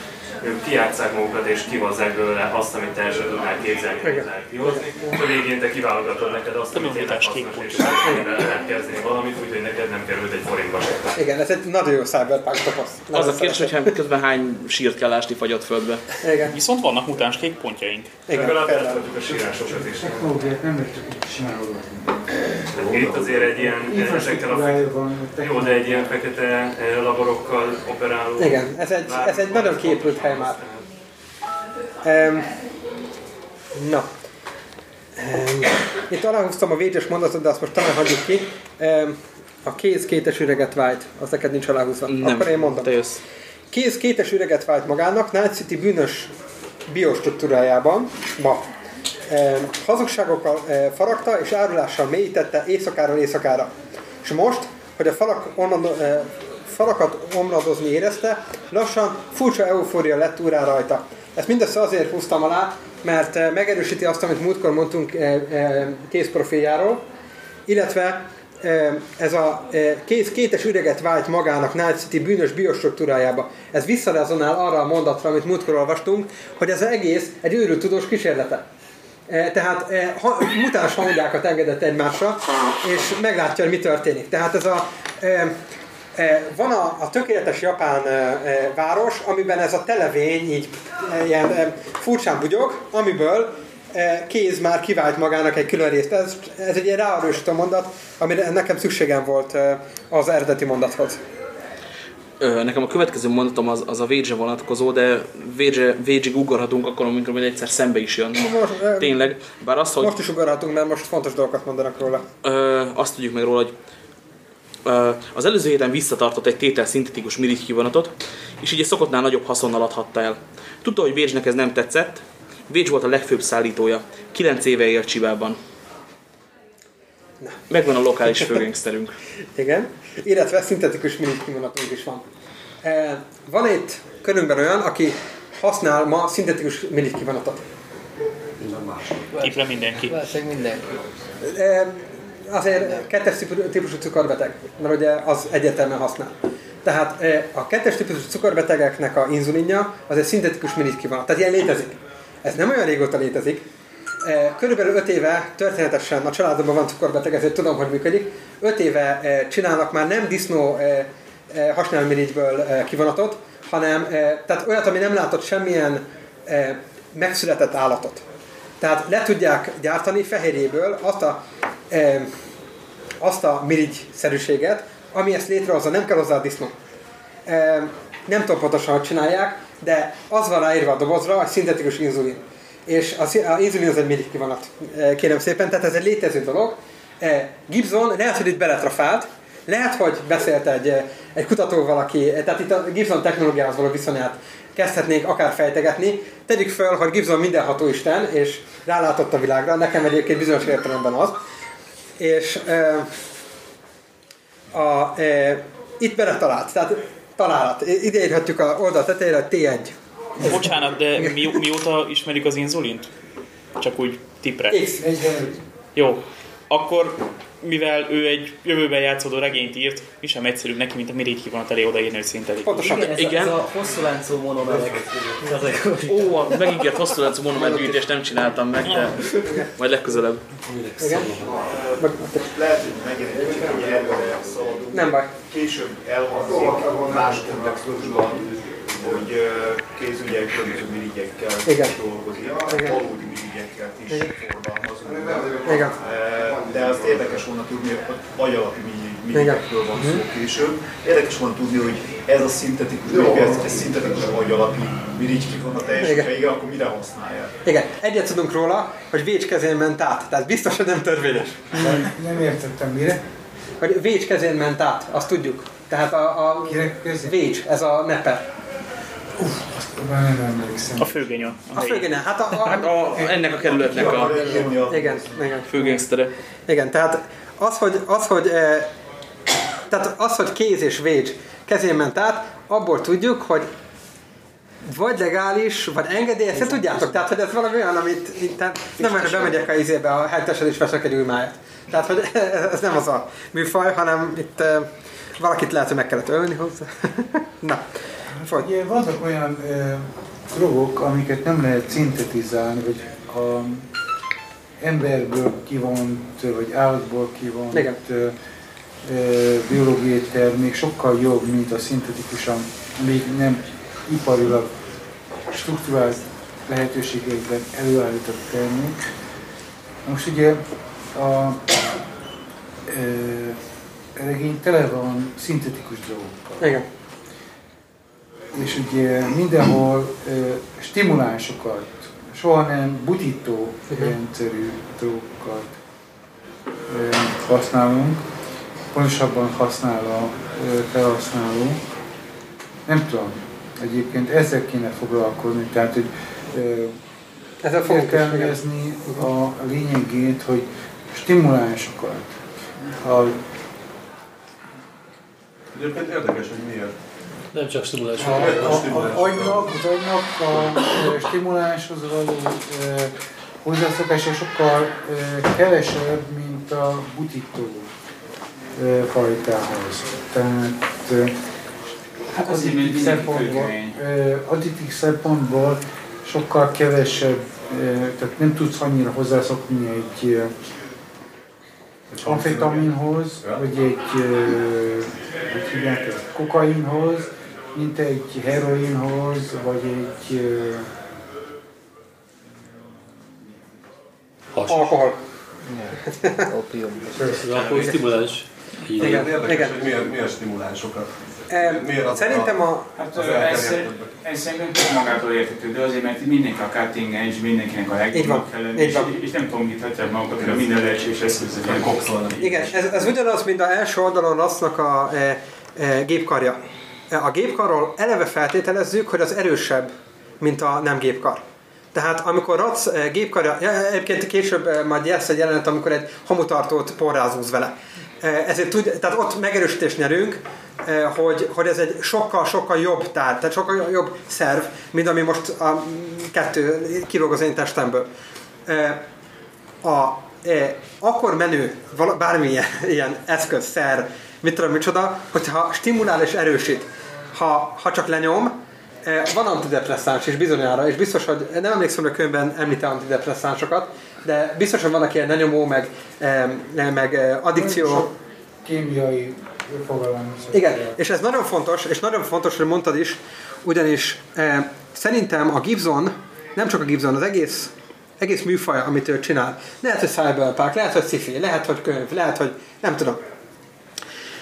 ők kijátszák magukat és kihozzák belőle azt, amit te el sem tudnál képzelni, hogy lehet kihozni. A végén te kiválogatod neked azt, amit tényleg hasznos, és lehet kezdeni valamit, úgyhogy neked nem került egy forintba se. Igen, ez egy nagyon jó cyberpunk topasz. Az a kérdés, hogy közben hány sírt kell ásni fagyott földbe. Igen. Viszont vannak mutáns kék pontjaink. Igen, Legalább eltöltjük a sírásokat is. Nem. Itt azért egy ilyen, ezekkel a jó, de egy ilyen fekete eh, laborokkal operáló. Igen, ez egy, ez egy nagyon képült hely már. Um, na. Um, itt aláhúztam a véges mondatot, de azt most talán hagyjuk ki. Um, a kéz kétes üreget vájt, az neked nincs aláhúzva. Nem, Akkor én mondom. te jössz. Kéz kétes üreget vájt magának Night City bűnös biostruktúrájában, ma. Um, hazugságokkal uh, faragta és árulással mélyítette éjszakáról éjszakára. És most, hogy a falak onnan, uh, falakat omladozni érezte, lassan furcsa eufória lett úrá rajta. Ezt mindössze azért húztam alá, mert eh, megerősíti azt, amit múltkor mondtunk eh, eh, kézprofiljáról, illetve eh, ez a kéz kétes üreget vált magának Night City bűnös biostruktúrájába. Ez visszarezonál arra a mondatra, amit múltkor olvastunk, hogy ez egész egy őrült tudós kísérlete. Eh, Tehát eh, ha, mutáns hangyákat engedett egymásra, és meglátja, hogy mi történik. Tehát ez a van a, a tökéletes japán város, amiben ez a televény így ilyen furcsán bugyog, amiből kéz már kivált magának egy külön részt. Ez, ez egy ilyen ráerősítő mondat, amire nekem szükségem volt az eredeti mondathoz. Nekem a következő mondatom az, az a Vége vonatkozó, de Vége, Vége-ig ugorhatunk akkor, amikor majd egyszer szembe is jön. Most, Tényleg, bár az, hogy Most is ugorhatunk, mert most fontos dolgokat mondanak róla. ö, azt tudjuk meg róla, hogy az előző héten visszatartott egy tétel szintetikus mirigy kivonatot, és így egy szokottnál nagyobb haszonnal adhatta el. Tudta, hogy Vége-nek ez nem tetszett, Vége volt a legfőbb szállítója. Kilenc éve élt Csibában. Megvan a lokális főgengszterünk. Igen. Illetve szintetikus mini kimonatunk is van. Eh, Van itt körünkben olyan, aki használ ma szintetikus mirigy kivonatot. Tipre mindenki. Valószínűleg mindenki. Eh, Azért kettes típusú- cukorbeteg, mert ugye az egyértelműen használ. Tehát eh, a kettes típusú cukorbetegeknek a inzulinja az egy szintetikus mirigy kivonat. Tehát ilyen létezik. Ez nem olyan régóta létezik. Körülbelül 5 éve történetesen a családomban van cukorbeteg, ezért tudom, hogy működik. 5 éve csinálnak már nem disznó hasnyálmirigyből kivonatot, hanem eh, tehát olyat, ami nem látott semmilyen megszületett állatot. Tehát le tudják gyártani fehérjéből azt a, eh, azt a mirigy-szerűséget, ami ezt létrehozza, nem kell hozzá a disznó. Eh, nem tudom pontosan, hogy csinálják, de az van ráírva a dobozra, hogy szintetikus inzulin. És az, az inzulin az egy mirigy kivonat, eh, kérem szépen, tehát ez egy létező dolog. Eh, Gibson lehet, hogy itt beletrafált, lehet, hogy beszélt egy, eh, egy kutatóval, aki, eh, tehát itt a Gibson technológiához való viszonyát kezdhetnénk akár fejtegetni. Tegyük föl, hogy Gibson mindenható Isten, és rálátott a világra, nekem egyébként bizonyos értelemben az. És a, e, itt beletalált, tehát találat. Ide írhatjuk a oldal tetejére, hogy T1. Bocsánat, de mi, mióta ismerik az inzulint? Csak úgy tipre. X. Jó. Akkor, mivel ő egy jövőben játszódó regényt írt, mi sem egyszerűbb neki, mint a mirigy kivonat elé odaírni, hogy szintedik. Igen, ez, A, ez a hosszú láncú monomerek. Ó, a megígért hosszú láncú monomer gyűjtést nem csináltam meg, de majd legközelebb. Lehet, hogy megint egy. Nem baj. Később elhangzik más kontextusban, hogy ö, kézügyek különböző mirigyekkel Igen. dolgozik, Igen. valódi mirigyeket is forgalmazunk. Igen. De azt érdekes volna tudni, hogy agyalapú mirigyekről van szó Mhm. később. Érdekes volna tudni, hogy ez a szintetikus mirigy, ez, ez szintetikus agyalapú mirigy kivonata, és Igen. ha igen, akkor mire használják? Igen, egyet tudunk róla, hogy Vécs kezén ment át, tehát biztos, hogy nem törvényes. Nem értettem mire. Hogy Vécs kezén ment át, azt tudjuk. Tehát a, a Vécs, ez a nepe. Már nem emlékszem. A főgenya. A főgénye, hát a, a, Hát a, ennek a kerületnek a Igen, igen. főgengsztere. Igen, tehát az, hogy, az, hogy, eh, tehát az, hogy kéz és vécs kezén ment át, abból tudjuk, hogy vagy legális, vagy engedélyes, ezt tudjátok, tehát hogy ez valami olyan, amit itt, tehát nem erre bemegyek a izébe a helyettesed és veszek egy új máját. Tehát, hogy ez nem az a műfaj, hanem itt eh, valakit lehet, hogy meg kellett ölni hozzá. Na, folyt. Ugye vannak olyan ö, drogok, amiket nem lehet szintetizálni, vagy a emberből kivont, vagy állatból kivont Igen. ö, biológiai termék sokkal jobb, mint a szintetikusan, még nem iparilag struktúrált lehetőségekben előállított termék. Most ugye a ö, regény tele van szintetikus drogokkal. Igen. És ugye mindenhol stimulánsokat, soha nem butító rendszerű drogokat használunk, pontosabban használ a felhasználó. Nem tudom, egyébként ezzel kéne foglalkozni, tehát hogy Ezzel fogunk értelmezni a lényegét, hogy stimulánsokat, a Egyébként érdekes, hogy miért. Nem csak stimulás. A, a, a, agynak, az agynak a ö, stimulánshoz való ö, hozzászokása sokkal ö, kevesebb, mint a butító ö, fajtához. Tehát Hát mert additív szempontból, költmény. ö, additív szempontból sokkal kevesebb, tehát nem tudsz annyira hozzászokni egy ö, amfetaminhoz, vagy egy hogy hívják ezt, kokainhoz, mint egy heroinhoz, vagy egy ö, Has. Alkohol. Opium. Akkor stimuláns. Igen, Igen, érdekes, igen. hogy miért, miért stimulánsokat. Miért az Szerintem a... Hát az ez, szerintem csak magától értető, de azért, mert mindenki a cutting edge, mindenkinek a legjobbnak kell lenni, és, és nem tudom, mit hagyják magukat, hogy a minden lehetséges eszközzel. Igen, ez, ez ugyanaz, mint a első oldalon Rassznak a e, e, gépkarja. A gépkarról eleve feltételezzük, hogy az erősebb, mint a nem gépkar. Tehát amikor Ratz e, gépkarja, ja, egyébként később e, majd lesz egy jelenet, amikor egy hamutartót porrázúz vele. E, Ezért tud, tehát ott megerősítést nyerünk, eh, hogy, hogy ez egy sokkal-sokkal jobb tár, tehát sokkal jobb szerv, mint ami most a kettő kilóg az én testemből. Eh, A, eh, akkor menő bármilyen ilyen eszköz, szer, mit tudom, micsoda, hogyha stimulál és erősít. Ha, ha csak lenyom, eh, van antidepresszáns is bizonyára, és biztos, hogy nem emlékszem, hogy a könyvben említe antidepresszánsokat, de biztos, hogy vannak ilyen lenyomó, meg, eh, meg eh, addikció. Kémiai fogalom. Igen, és ez nagyon fontos, és nagyon fontos, hogy mondtad is, ugyanis eh, szerintem a Gibson, nem csak a Gibson, az egész, egész műfaj, amit ő csinál, lehet, hogy cyberpunk, lehet, hogy sci lehet, hogy könyv, lehet, hogy nem tudom.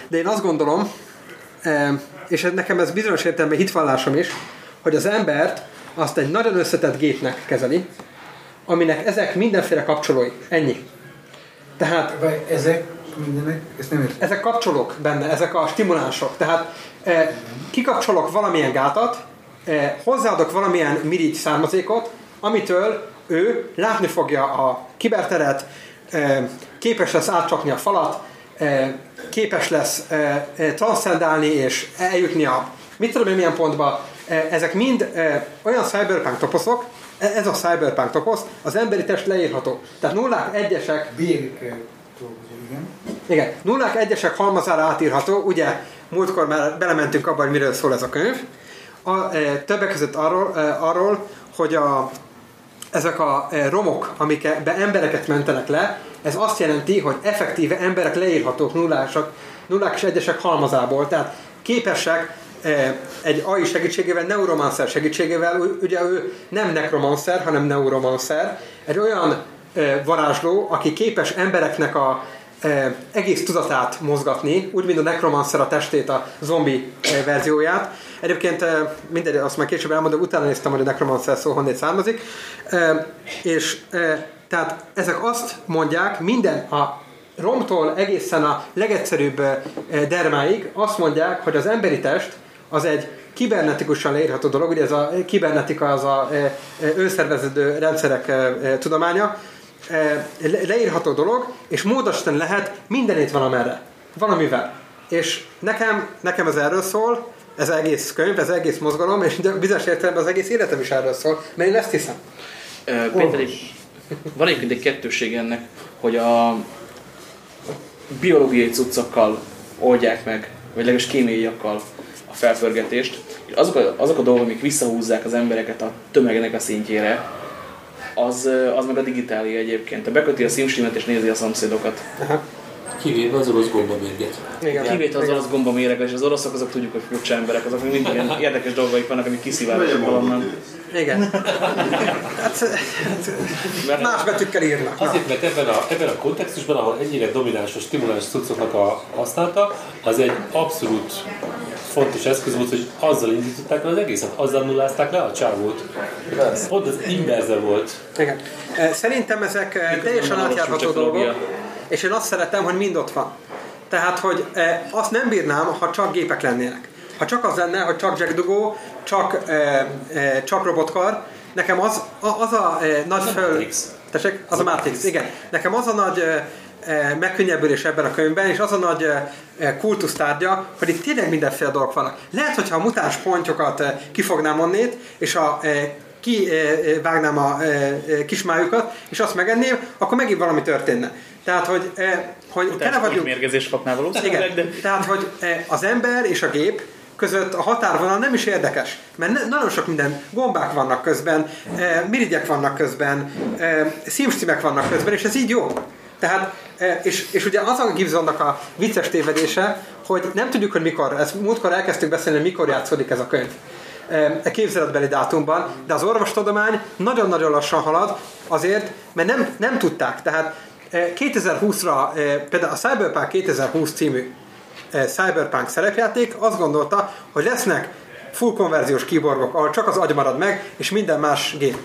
De én azt gondolom, eh, és nekem ez bizonyos értelemben hitvallásom is, hogy az embert azt egy nagyon összetett gépnek kezeli, aminek ezek mindenféle kapcsolói. Ennyi. Tehát ezek mindenek, ezt nem értem. ezek kapcsolók benne, ezek a stimulánsok. Tehát eh, kikapcsolok valamilyen gátat, eh, hozzáadok valamilyen mirigy származékot, amitől ő látni fogja a kiberteret, eh, képes lesz átcsapni a falat, képes lesz eh, eh, transzcendálni és eljutni a mit tudom én milyen pontba. Ezek mind olyan cyberpunk toposzok, e- ez a cyberpunk toposz, az emberi test leírható. Tehát nullák, egyesek, dolgozom, igen. igen, nullák, egyesek halmazára átírható, ugye múltkor már belementünk abba, hogy miről szól ez a könyv. A, e, többek között arról, e, arról hogy a, ezek a e, romok, amikbe embereket mentenek le, ez azt jelenti, hogy effektíve emberek leírhatók nullásak, nullák és egyesek halmazából, tehát képesek e, egy AI segítségével, neuromancer segítségével, ugye ő nem nekromancer, hanem neuromancer, egy olyan e, varázsló, aki képes embereknek a egész tudatát mozgatni, úgy, mint a Necromancer a testét, a zombi verzióját. Egyébként e, mindegy, azt már később elmondom, utána néztem, hogy a Necromancer szó honnét származik. E, és e, tehát ezek azt mondják, minden a romtól egészen a legegyszerűbb dermáig azt mondják, hogy az emberi test az egy kibernetikusan leírható dolog, ugye ez a kibernetika az a önszerveződő rendszerek tudománya, le- leírható dolog, és módosítani lehet mindenét valamerre, valamivel. És nekem, nekem ez erről szól, ez egész könyv, ez egész mozgalom, és bizonyos értelemben az egész életem is erről szól, mert én ezt hiszem. Ö, Péter, egy, van egyébként egy kettősség ennek, hogy a biológiai cuccokkal oldják meg, vagy legalábbis kémiaiakkal a felpörgetést, és azok a, azok a dolgok, amik visszahúzzák az embereket a tömegnek a szintjére, az, az meg a digitália egyébként. Te beköti a SimSimet és nézi a szomszédokat. Kivéve az orosz gombamérget. Kivéve az orosz gombaméreg, és az oroszok azok tudjuk, hogy furcsa emberek, azok még mindig ilyen érdekes dolgaik vannak, amik kiszivárognak valonnan. Igen. Hát, hát, más betűkkel írnak. Na. Azért, mert ebben a, ebben a kontextusban, ahol ennyire domináns a stimuláns cuccoknak a használata, az egy abszolút fontos eszköz volt, hogy azzal indították el az egészet, azzal nullázták le a csávót. Pont az inverze volt. Igen. Szerintem ezek eh, teljesen van a átjárható dolgok, és én azt szeretem, hogy mind ott van. Tehát, hogy eh, azt nem bírnám, ha csak gépek lennének. Ha csak az lenne, hogy csak Jack Dugó, csak, eh, eh, csak robotkar, nekem az a, az a eh, nagy föl... Tessék? Az a Matrix, igen. Nekem az a nagy eh, eh, megkönnyebbülés ebben a könyvben, és az a nagy eh, eh, kultusztárgya, hogy itt tényleg mindenféle dolgok vannak. Lehet, hogyha a mutáns pontyokat eh, kifognám onnét, és a eh, kivágnám a eh, eh, kismájukat, és azt megenném, akkor megint valami történne. Tehát, hogy, eh, hogy tele vagyunk... mérgezést kapnál valószínűleg, de... Tehát, hogy eh, az ember és a gép között a határvonal nem is érdekes, mert ne, nagyon sok minden, gombák vannak közben, eh, mirigyek vannak közben, eh, szímstimek vannak közben, és ez így jó. Tehát, eh, és, és ugye az a Gibsonnak a vicces tévedése, hogy nem tudjuk, hogy mikor, ezt múltkor elkezdtük beszélni, mikor játszódik ez a könyv a képzeletbeli dátumban, de az orvostudomány nagyon-nagyon lassan halad azért, mert nem, nem tudták. Tehát eh, 2020-ra, eh, például a Cyberpunk 2020 című eh, Cyberpunk szerepjáték azt gondolta, hogy lesznek full konverziós kiborgok, ahol csak az agy marad meg, és minden más gép.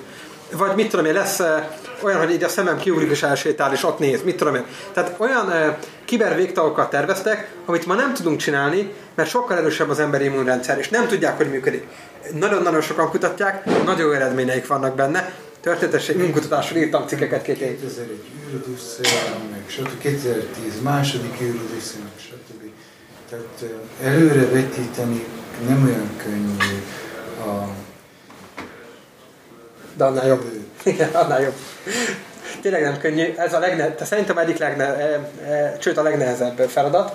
Vagy mit tudom én, lesz eh, olyan, hogy így a szemem kiugrik és elsétál, és ott néz, mit tudom én. Tehát olyan eh, kibervégtagokat terveztek, amit ma nem tudunk csinálni, mert sokkal erősebb az emberi immunrendszer, és nem tudják, hogy működik. Nagyon-nagyon sokan kutatják, nagyon eredményeik vannak benne. Történetes önkutatásról írtam cikkeket két év. 2001 űrödösszeje, meg stb. 2010 második űrödösszeje, meg stb. Tehát előre vetíteni nem olyan könnyű a De annál jobb. Igen, annál jobb. Tényleg nem könnyű. Ez a legne, te szerintem egyik legne, e, e, sőt a legnehezebb feladat.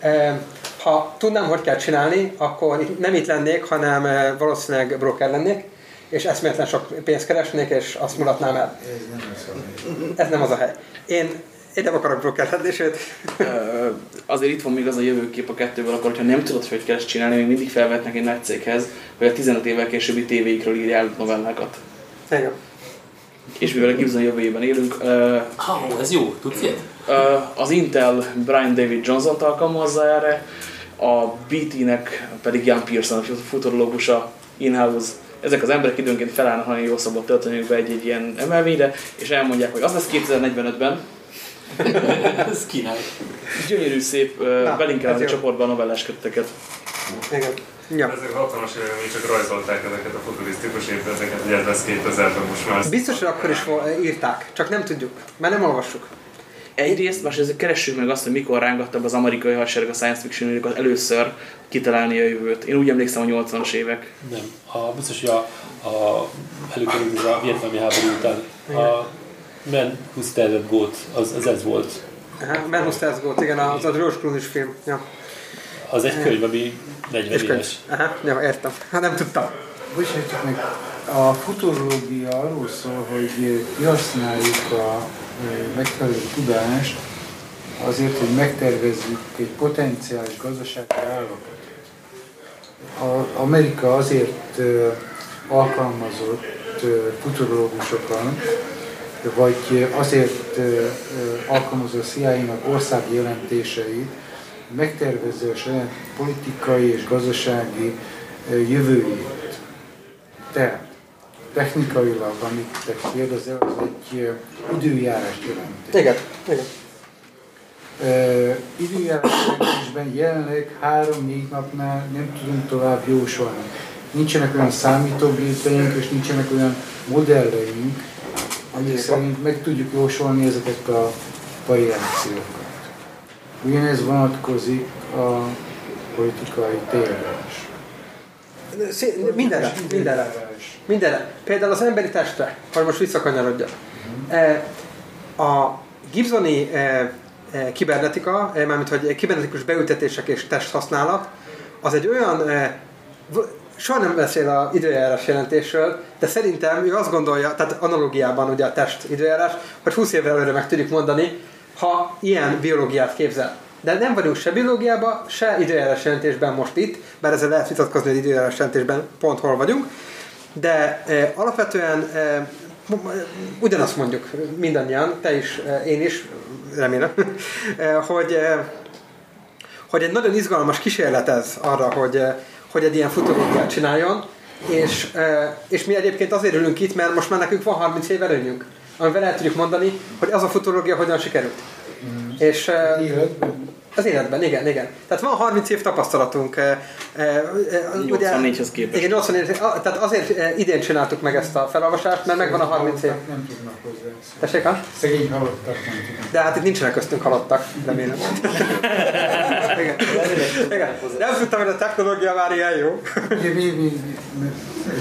E, ha tudnám, hogy kell csinálni, akkor nem itt lennék, hanem e, valószínűleg broker lennék, és eszméletlen sok pénzt keresnék, és azt mulatnám el. Ez nem az a Ez nem az a hely. Én, én nem akarok lenni, sőt, azért itt van még az a jövőkép a kettőből, akkor ha nem tudod, hogy kell ezt csinálni, még mindig felvetnek egy nagy céghez, hogy a 15 évvel későbbi tévéikről írjál novellákat. Igen. És mivel a Gibson jövőjében élünk, ö, Ó, ez jó, tudsz ilyet? ö, az Intel Brian David Johnson-t alkalmazza erre, a BT-nek pedig Ian Pearson, a futurológusa in-house. Ezek az emberek időnként felállnak, ha jó szabad tölteniük be egy-egy ilyen emelvényre, és elmondják, hogy az lesz 2045-ben, ez király. Gyönyörű szép, belinkelem ez a csoportban a novellás köteteket. Igen. Ja. Ezek a 60-as években még csak rajzolták ezeket a futurisztikus épületeket, hogy ez lesz 2000-ben most már. Biztos, hogy akkor is írták, csak nem tudjuk, mert nem olvassuk. Egyrészt, másrészt keressük meg azt, hogy mikor rángatta be az amerikai hadsereg a science fiction írókat először kitalálni a jövőt. Én úgy emlékszem a 80-as évek. Nem. A, biztos, hogy a, a előkerült a vietnami háború után a Men Who Stared at Goat, az, az ez volt. Aha, Man Who Stares Goat, igen, az a George Clooney film. Ja. Az egy könyv, ami 40 És könyv. éves. Aha, ja, értem. Hát nem tudtam. Bocsánatjuk meg, a futurológia arról szól, hogy kihasználjuk a megfelelő tudást azért, hogy megtervezzük egy potenciális gazdasági állapotot. A, Amerika azért alkalmazott futurológusokat, vagy azért alkalmazza a CIA-nak országi jelentéseit, megtervezze a saját politikai és gazdasági jövőjét. Tehát technikailag, amit te kérdezel, az egy ö, időjárást jelent. Igen, igen. Uh, időjárás jelentésben jelenleg három-négy napnál nem tudunk tovább jósolni. Nincsenek olyan számítógépeink, és nincsenek olyan modelleink, amik szerint meg tudjuk jósolni ezeket a variációkat. Ugyanez vonatkozik a politikai térre is. Szé- Mindenre, mindenre. Mindenre. Például az emberi testre, hogy most visszakanyarodjak. E, A Gibsoni e, e, kibernetika, mármint hogy kibernetikus beültetések és testhasználat, az egy olyan, soha nem beszél a időjárás jelentésről, de szerintem ő azt gondolja, tehát analogiában ugye a test időjárás, hogy 20 évvel előre meg tudjuk mondani, ha ilyen biológiát képzel. De nem vagyunk se biológiában, se időjárás jelentésben most itt, bár ezzel lehet vitatkozni, hogy időjárás jelentésben pont hol vagyunk, de e, alapvetően e, ugyanazt mondjuk mindannyian, te is, e, én is, remélem, e, hogy, e, hogy egy nagyon izgalmas kísérlet ez arra, hogy, e, hogy egy ilyen futurológiát csináljon, és, e, és mi egyébként azért ülünk itt, mert most már nekünk van 30 év előnyünk, amivel el tudjuk mondani, hogy az a futurológia hogyan sikerült. És, az életben, igen, igen. Tehát van 30 év tapasztalatunk. eh, eh, eh, ugye- 84-hez képest. Igen, 84 ah, Tehát azért eh, idén csináltuk meg ezt a felolvasást, mert megvan a 30 év. Nem tudnak hozzá. Tessék, ha? Szegény halottak nem tudnak. De hát itt nincsenek köztünk halottak, remélem. igen. igen. Nem tudtam, hogy a technológia már ilyen jó. Mi, mi, mi,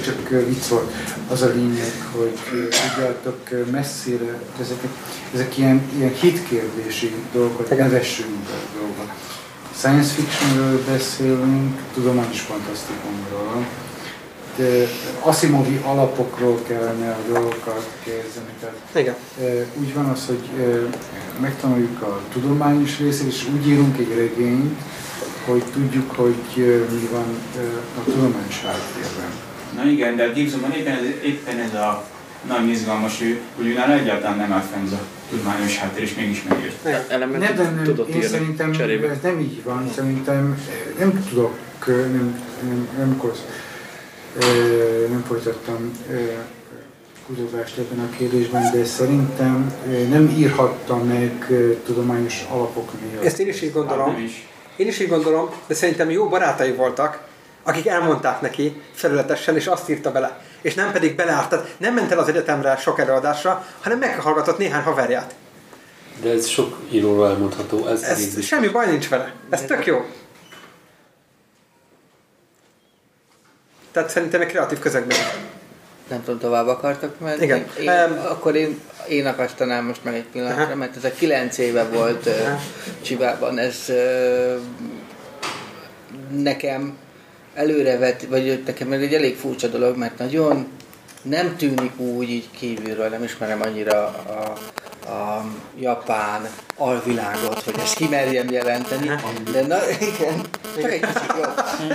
csak ö, vicc volt. Az a lényeg, hogy tudjátok ö, messzire, ezek, ezek ilyen, ilyen hitkérdési dolgok, Igen. nevessünk be dolgok. Science fictionről beszélünk, tudományos fantasztikumról, de Asimovi alapokról kellene a dolgokat kezdeni. Tehát, Igen. úgy van az, hogy megtanuljuk a tudományos részét, és úgy írunk egy regényt, hogy tudjuk, hogy mi van a tudományos háttérben. Na igen, de a Gibsonban éppen ez, éppen ez a nagyon izgalmas, hogy, hogy őnála egyáltalán nem áll fenn ez a tudományos háttér, és mégis megért. Nem, nem, nem, tudott én szerintem cserébe. ez nem így van, szerintem eh, nem tudok, eh, nem, nem, nem, koz, eh, nem folytattam kutatást ebben a kérdésben, de szerintem nem írhatta meg tudományos alapok miatt. Ezt én is így gondolom. Hát is. Én is így gondolom, de szerintem jó barátai voltak, akik elmondták neki felületesen, és azt írta bele és nem pedig beleállt. Tehát nem ment el az egyetemre sok előadásra, hanem meghallgatott néhány haverját. De ez sok íróról elmondható. Ez, ez semmi baj nincs vele. Ez tök jó. Tehát szerintem egy kreatív közegben. Nem tudom, tovább akartak menni. Igen. Én, um, akkor én, én akasztanám most meg egy pillanatra, uh-huh. mert ez a kilenc éve volt uh, uh-huh. Csibában. Ez uh, nekem előrevet, vagy nekem meg egy elég furcsa dolog, mert nagyon nem tűnik úgy így kívülről, nem ismerem annyira a, a japán alvilágot, hogy ezt kimerjem jelenteni, de na, igen, csak egy kicsit jó.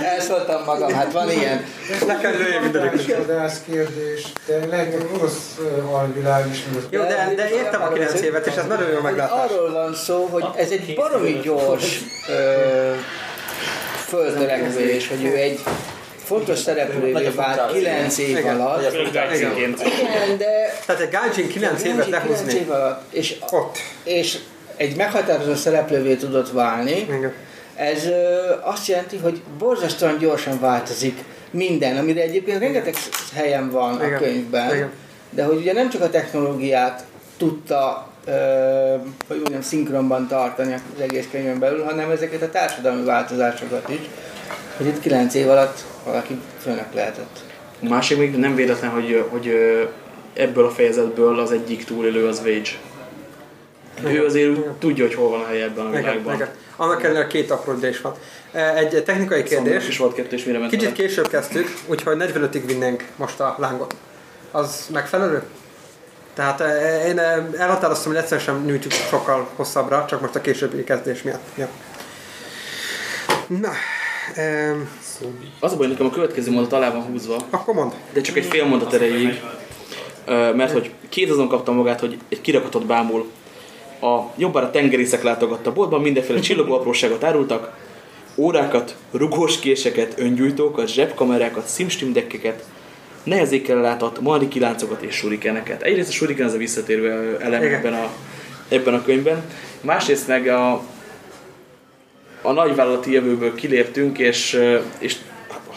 Elszóltam magam, hát van ilyen. Nekem lője mindenik. Vadász kérdés, de lehet, hogy orosz alvilág is. Jó, de, de értem a 9 évet, és ez nagyon jó meglátás. Arról van szó, hogy ez egy baromi gyors ö, földtörekvés, hogy ő egy fontos szereplővé vált 9 év Igen. alatt. Igen. Igen, de... Tehát egy Gaijin 9 évet lehúzni. év alatt, és, és egy meghatározó szereplővé tudott válni. Ez ö, azt jelenti, hogy borzasztóan gyorsan változik minden, amire egyébként rengeteg helyen van a Igen. könyvben, Igen. de hogy ugye nem csak a technológiát tudta hogy mondjam, szinkronban tartani az egész könyvön belül, hanem ezeket a társadalmi változásokat is, hogy itt 9 év alatt valaki főnök lehetett. A másik még nem véletlen, hogy, hogy ebből a fejezetből az egyik túlélő az Vage. Ő azért úgy tudja, hogy hol van a helye ebben a Igen, világban. igen. Annak ellenére két apródés van. Egy technikai kérdés. Szóval is volt kettő, és mire ment Kicsit később kezdtük, úgyhogy 45-ig vinnénk most a lángot. Az megfelelő? Tehát e, én e, elhatároztam, hogy egyszerűen sem nyújtjuk sokkal hosszabbra, csak most a későbbi kezdés miatt. Ja. Na, em, Az a baj, nekem a következő mondat alá van húzva. Akkor mond. De csak egy fél mondat erejéig. Mert hogy két azon kapta magát, hogy egy kirakatot bámul. A jobbára tengerészek látogatta boltban, mindenféle csillogó apróságot árultak, órákat, rugós késeket, öngyújtókat, zsebkamerákat, simstimdekkeket, nehezékkel látott maldi láncokat és surikeneket. Egyrészt a suriken az a visszatérő elem ebben a, ebben a könyvben, másrészt meg a, a nagyvállalati jövőből kiléptünk, és, és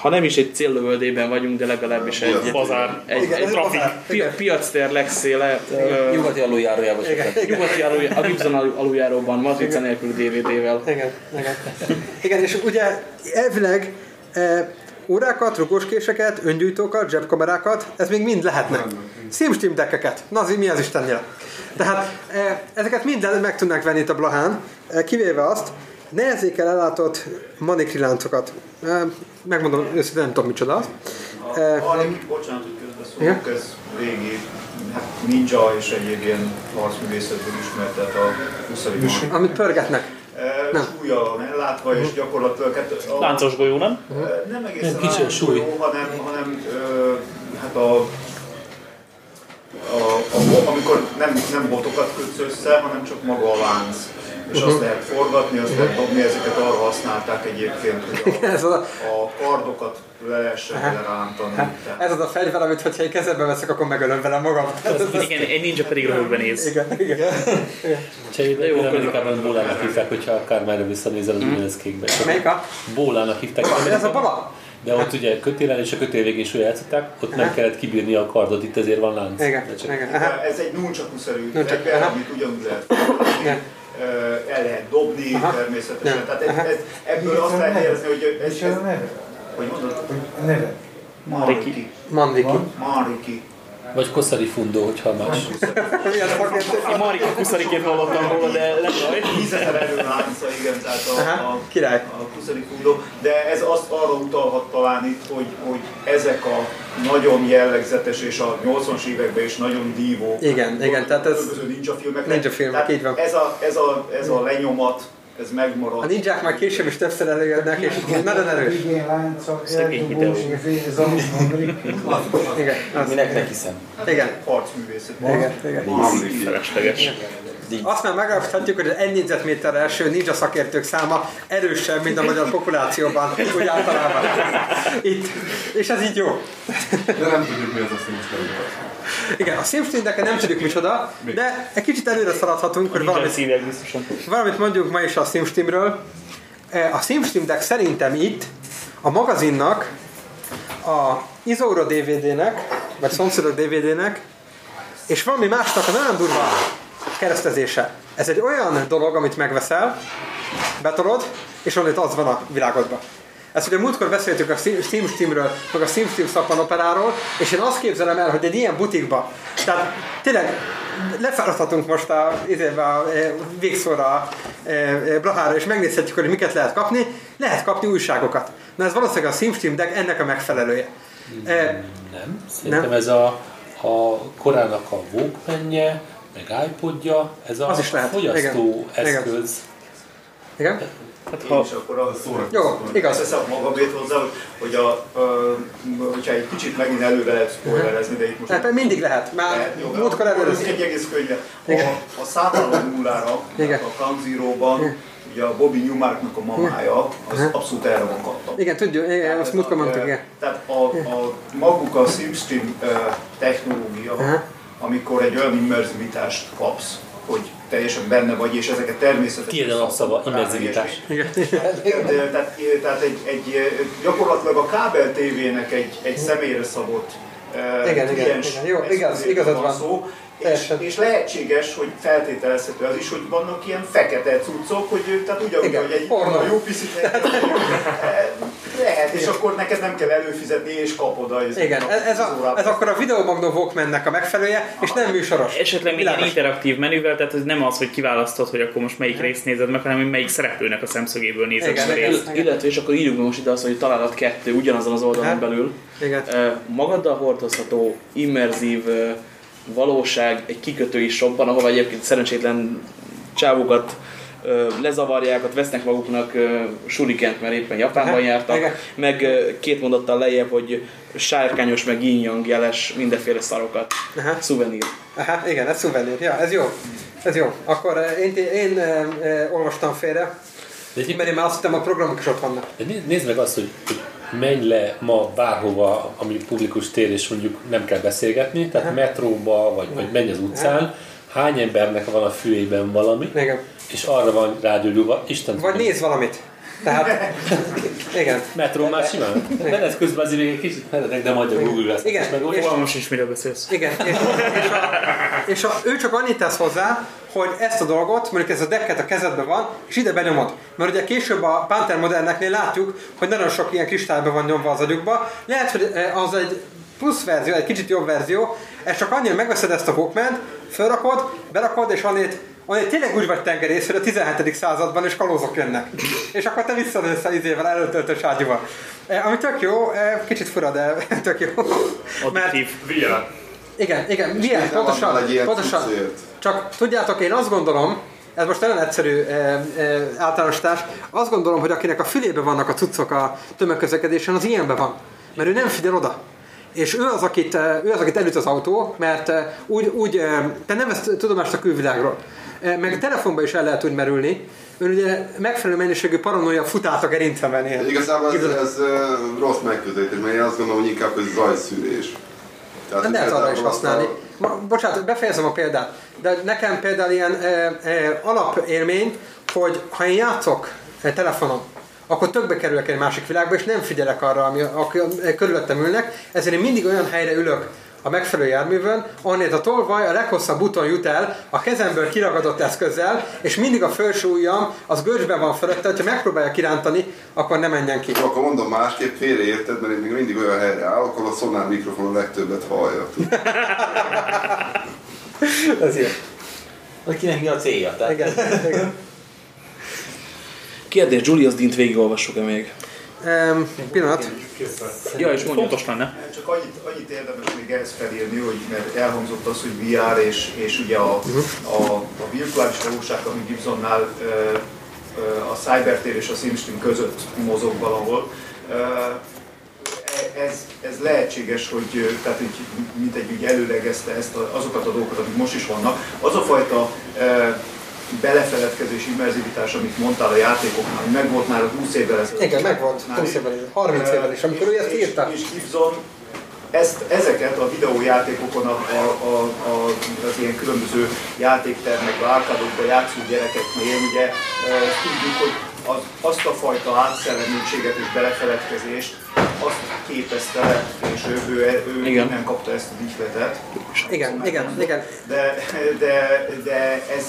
ha nem is egy céllövöldében vagyunk, de legalábbis egy, Bazár. egy, Igen, egy trafik, pi, piactér legszéle. ö, Nyugati aluljárójában. Nyugati alulj, a Gibson alul- aluljáróban, matrica nélkül DVD-vel. Igen, igen. Igen, és ugye elvileg órákat, rugóskéseket, öngyújtókat, zsebkamerákat, ez még mind lehetne. SimSteam deckeket, na mi az Istennyire. Tehát e, ezeket mind meg tudnánk venni itt a Blahán, e, kivéve azt, nehezékkel ellátott manikriláncokat. E, megmondom őszintén, nem tudom micsoda az. E, Harnik, bocsánat, hogy közbeszólok, ez régi hát ninja és egyéb ilyen harcművészetből ismert, tehát a 20. van. amit pörgetnek. Nem. Súlya van ellátva, és gyakorlatilag hát a, Láncos golyó, nem? Ö, Nem egészen Nem, kicsi a súly. golyó, hanem, hanem ö, hát a, a, a, amikor nem, nem botokat kötsz össze, hanem csak maga a lánc. És Mhm. azt lehet forgatni, azt lehet dobni, ezeket arra használták egyébként, hogy a, Ez az a- a kardokat le lehessen vele rántani. Hát, ez az a fegyver, amit hogyha egy kezembe veszek, akkor megölöm vele magam. Igen, egy ninja pedig röhögve néz. Igen, igen. Cserébe jó, Amerikában Bólának hívták, hogyha akár már visszanézel az ugyanez kékbe. Melyik a? Bólának hívták. Ez a baba? De ott ugye kötélen és a kötél végén is játszották, ott nem kellett kibírni a kardot, itt ezért van lánc. Igen, De igen. De Ez egy nunchaku-szerű ugyanúgy lehet el lehet dobni Aha. természetesen. Ja. Tehát ez, ez, ebből azt lehet érezni, hogy ez, ez, a neve? hogy mondod? Neve? Mariki. Mandiki. Mariki. Vagy koszari fundó, hogyha más. A Marika Kuszarikét hallottam róla, de lebaj. Tízezer erőlánca, igen, tehát a, Aha, a, király. a kuszari fundó. De ez azt arra utalhat talán itt, hogy, hogy ezek a nagyon jellegzetes és a 80-as években is nagyon dívó Igen, igen, tehát ez- különböző ninja filmek. Ninja filmek, Tehát így van. Ez a, ez, a, ez a lenyomat, ez megmarad. A ninják már később is többször előjönnek, és nagyon erős. Igen, lánca, Szegény videó. Igen. az- Minek ne hiszem? Igen. Harcművészet. Igen, igen. Felesleges. Azt már megállapíthatjuk, hogy az 1 négyzetméterre első ninja szakértők száma erősebb, mint a magyar populációban, úgy általában. Itt. És ez így jó. De nem tudjuk mi az a színszerűen. Igen, a SimSteam nem tudjuk micsoda, de egy kicsit előre szaladhatunk, hogy valamit, valamit mondjuk ma is a SimSteamről. A SimSteam Deck szerintem itt a magazinnak, a Izóra DVD-nek, vagy szomszédok DVD-nek, és valami másnak a nagyon durva keresztezése. Ez egy olyan dolog, amit megveszel, betolod, és onnét az van a világodban. Ezt ugye múltkor beszéltük a Steam Steam Steamről, meg a Steam Steam szakman operáról, és én azt képzelem el, hogy egy ilyen butikba, tehát tényleg lefeladhatunk most a, izébe, a e, végszóra a e, Blahára, és megnézhetjük, hogy miket lehet kapni. Lehet kapni újságokat. Na ez valószínűleg a Steam Steam Deck ennek a megfelelője. E, Nem, szerintem Nem? ez a, a korának a Walkmanje, meg iPodja, ez a Az is lehet. fogyasztó Igen. Igen. eszköz. Igen? Hát, ha... És akkor a Jó, igaz. Teszem magamét hozzá, hogy, a, a, hogyha egy kicsit megint előre lehet spoilerezni, de itt most... Hát mindig lehet. Már múltkor előre. ez egy egész könyve. A, a számoló nullára, a Count Zero-ban, ugye a Bobby Newmarknak a mamája, az abszolút erre van kapta. Igen, tudjuk, igen, azt múltkor mondtuk, igen. Tehát a, a maguk a SimStream technológia, amikor egy olyan immerzivitást kapsz, hogy teljesen benne vagy, és ezeket természetesen... Tiéd a napszava, immerzivitás. Tehát, tehát, tehát egy, egy, gyakorlatilag a kábel tévének egy, egy személyre szabott eh, Igen, igen, igen. Jó, igaz, igazad van. Szó, és, és lehetséges, hogy feltételezhető az is, hogy vannak ilyen fekete cuccok, hogy tehát ugyanúgy, hogy egy pornó. jó piszit lehet, és akkor neked nem kell előfizetni, és kapod a Igen, ez, ez, a, ez akkor a videomagnó Walkmannek a megfelelője, és nem műsoros. Esetleg még ilyen interaktív menüvel, tehát ez nem az, hogy kiválasztod, hogy akkor most melyik részt nézed meg, hanem hogy melyik szereplőnek a szemszögéből nézed meg a részt. Ill- Illetve, és akkor írjuk most ide azt, hogy találat kettő ugyanazon az oldalon Hát. belül. Igen. Magaddal hordozható, immerzív valóság egy kikötői shopban, ahova egyébként szerencsétlen csávokat lezavarják, ott vesznek maguknak surikent, mert éppen Japánban Aha, jártak, meg két mondattal lejjebb, hogy sárkányos, meg yin jeles mindenféle szarokat. Aha. Szuvenír. Aha, igen, ez szuvenír. Ja, ez jó. Ez jó. Akkor én, én eh, eh, olvastam félre, mert én már azt hittem, a programok is ott vannak. De nézd, meg azt, hogy, hogy menj le ma bárhova, ami publikus tér, és mondjuk nem kell beszélgetni, tehát metróba, vagy, vagy menj az utcán, hány embernek van a fülében valami, Igen. És arra van rágyógyulva, Isten Vagy néz valamit. Tehát, igen. Metró már simán. Menet közben azért még egy kicsit meredek, de majd a Google lesz. Igen, meg és- Fogalmam sincs, miről beszélsz. Igen, és, és, a, és a, ő csak annyit tesz hozzá, hogy ezt a dolgot, mondjuk ez a decket a kezedben van, és ide benyomod. Mert ugye később a Panther modelleknél látjuk, hogy nagyon sok ilyen kristályban van nyomva az agyukba. Lehet, hogy eh, az egy plusz verzió, egy kicsit jobb verzió, ez csak annyi, hogy megveszed ezt a walkman felrakod, berakod, és annét, annét tényleg úgy vagy tengerész, hogy a 17. században is kalózok jönnek. És akkor te visszajössz az izével, előtöltős ágyúval. Eh, Ami tök jó, eh, kicsit fura, de tök jó. Mert, VR. igen, igen, nem pontosan, pontosan. Csak tudjátok, én azt gondolom, ez most nagyon egyszerű e, e, általánosítás, azt gondolom, hogy akinek a fülébe vannak a cuccok a tömegközlekedésen, az ilyenben van. Mert ő nem figyel oda. És ő az, akit, eh, ő az, akit elüt az autó, mert úgy, úgy te nem vesz tudomást a külvilágról. Eh, Meg a telefonban is el lehet úgy merülni. Ön ugye megfelelő mennyiségű paranoia futát a gerincemben él. Igazából ez, ez ö, rossz megközelítés, mert én azt gondolom, hogy inkább ez zajszűrés. Tehát, Nem lehet arra is használni. a- Ma, bocsánat, befejezem a példát. De nekem például ilyen e, e, alapélmény, hogy ha én játszok egy telefonon, akkor tökbe kerülök egy másik világba, és nem figyelek arra, ami aki körülöttem ülnek, ezért én mindig olyan helyre ülök a megfelelő járművön, ahonnét a tolvaj a leghosszabb buton jut el a kezemből kiragadott eszközzel, és mindig a felső ujjam az görcsben van fölötte, hogyha megpróbálja kirántani, akkor ne menjen ki. Akkor mondom másképp, félreérted, mert én még mindig olyan helyre állok, ahol a szonár mikrofon a legtöbbet hallja. Ez jó. Akinek mi a célja? Tehát... Igen, igen. Kérdés, Julius Dint végigolvassuk-e még? Um, pillanat. Ja, és mondja. Fontos lenne. Csak annyit, annyit érdemes még ehhez felírni, hogy mert elhangzott az, hogy VR és, és ugye a, a, a virtuális valóság, ami Gibsonnál a Cybertér és a SimStream között mozog valahol. E- ez, ez lehetséges, hogy tehát hogy mint egy úgy előlegezte ezt a, azokat a dolgokat, amik most is vannak. Az a fajta belefeledkezés, immerzivitás, amit mondtál a játékoknál, hogy megvolt már a 20 évvel ezelőtt. Igen, megvolt. 20 évvel is, 30 évvel is, amikor ő ezt És- írta. És Gibson ezt, ezeket a videójátékokon a, a, a, a, az ilyen különböző játéktermekben, árkádokban játszó gyerekeknél ugye e, tudjuk, hogy az, azt a fajta átszellemültséget és belefeledkezést azt képezte le, és ő, ő, ő Igen. nem kapta ezt az ihletet. Igen, igen, igen. De, de, de ez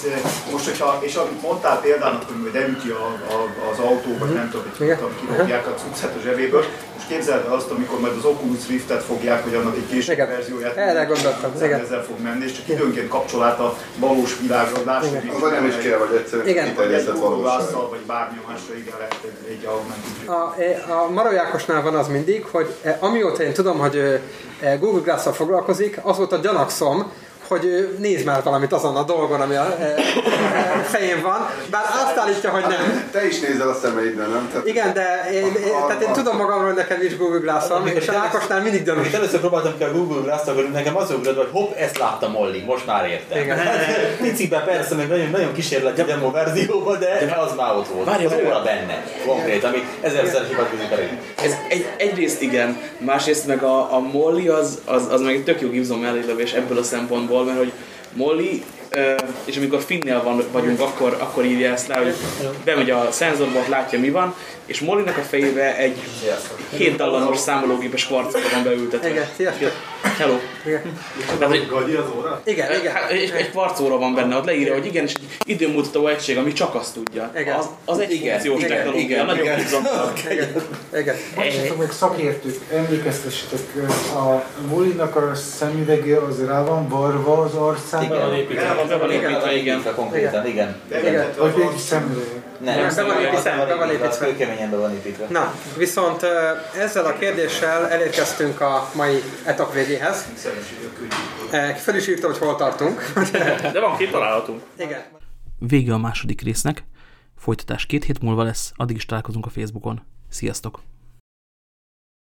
most, hogyha, és amit mondtál példának, hogy majd elüti a, a, az autó, vagy nem tudom, hogy tudom, kidobják a cuccát a zsebéből, most képzeld el azt, amikor majd az Oculus Riftet fogják, hogy annak egy később Igen. verzióját Erre gondoltam, igen. ezzel fog menni, és csak időnként kapcsol át a valós világra, lássuk, Igen. Vagy nem is kell, vagy egyszerűen Igen. vagy egy valóság. Vagy bármi másra, igen, lehet egy, egy augmented A, a Marojákosnál van az mindig, hogy eh, amióta én tudom, hogy ő eh, Google Glass-szal foglalkozik, azóta gyanakszom, hogy ő néz már valamit azon a dolgon, ami a eh, eh, fején van, bár azt állítja, hogy nem. Te is nézel a szemeidben, nem? Tehát Igen, de én, én, tehát én tudom magamról, hogy nekem is Google Glass-om, és a Ákosnál mindig gyanús. Amikor először próbáltam ki a Google Glass-t, akkor nekem az ugrott, hogy hopp, ezt láttam Molly, most már értem. Igen. Piciben persze, meg nagyon, nagyon kísérleti demo verzióban, de az már ott volt. Várj, az óra benne, konkrét, ami ezerszer hivatkozik a rég. Ez egy, egyrészt igen, másrészt meg a, a Molly az, az, az meg egy tök jó Gibson mellélövés ebből a szempontból, mert hogy Molly, és amikor Finnél van, vagyunk, akkor, akkor írja ezt le, hogy bemegy a szenzorba, látja mi van, és Mollynak a fejébe egy 7 dallamos számológépes kvarcba van beültetve. Igen, sziasztok. Hello. Igen. Tehát, hogy, Gagyi az óra? Igen, igen. Hát, egy, egy kvarcóra van benne, ott leírja, hogy igen, és egy időmutató egység, ami csak azt tudja. Igen. Az, az egy Igen, funkciós igen, technológia, igen, nagyon igen. Gibson. Igen. Igen. Bocsánat, meg szakértők, emlékeztessetek, a Mulinak a szemüvege az rá van varva az arcára. Igen, Be van építve, igen. konkrétan, igen. Igen. Vagy egy szemüveg. Nem, Igen, be van építve, be van az építve. Kőkeményen be van építve. Na, viszont ezzel a kérdéssel elérkeztünk a mai etok végéhez. Fel is írtam, hogy hol tartunk. De van két találatunk. Igen. Vége a második résznek, folytatás két hét múlva lesz, addig is találkozunk a Facebookon. Sziasztok!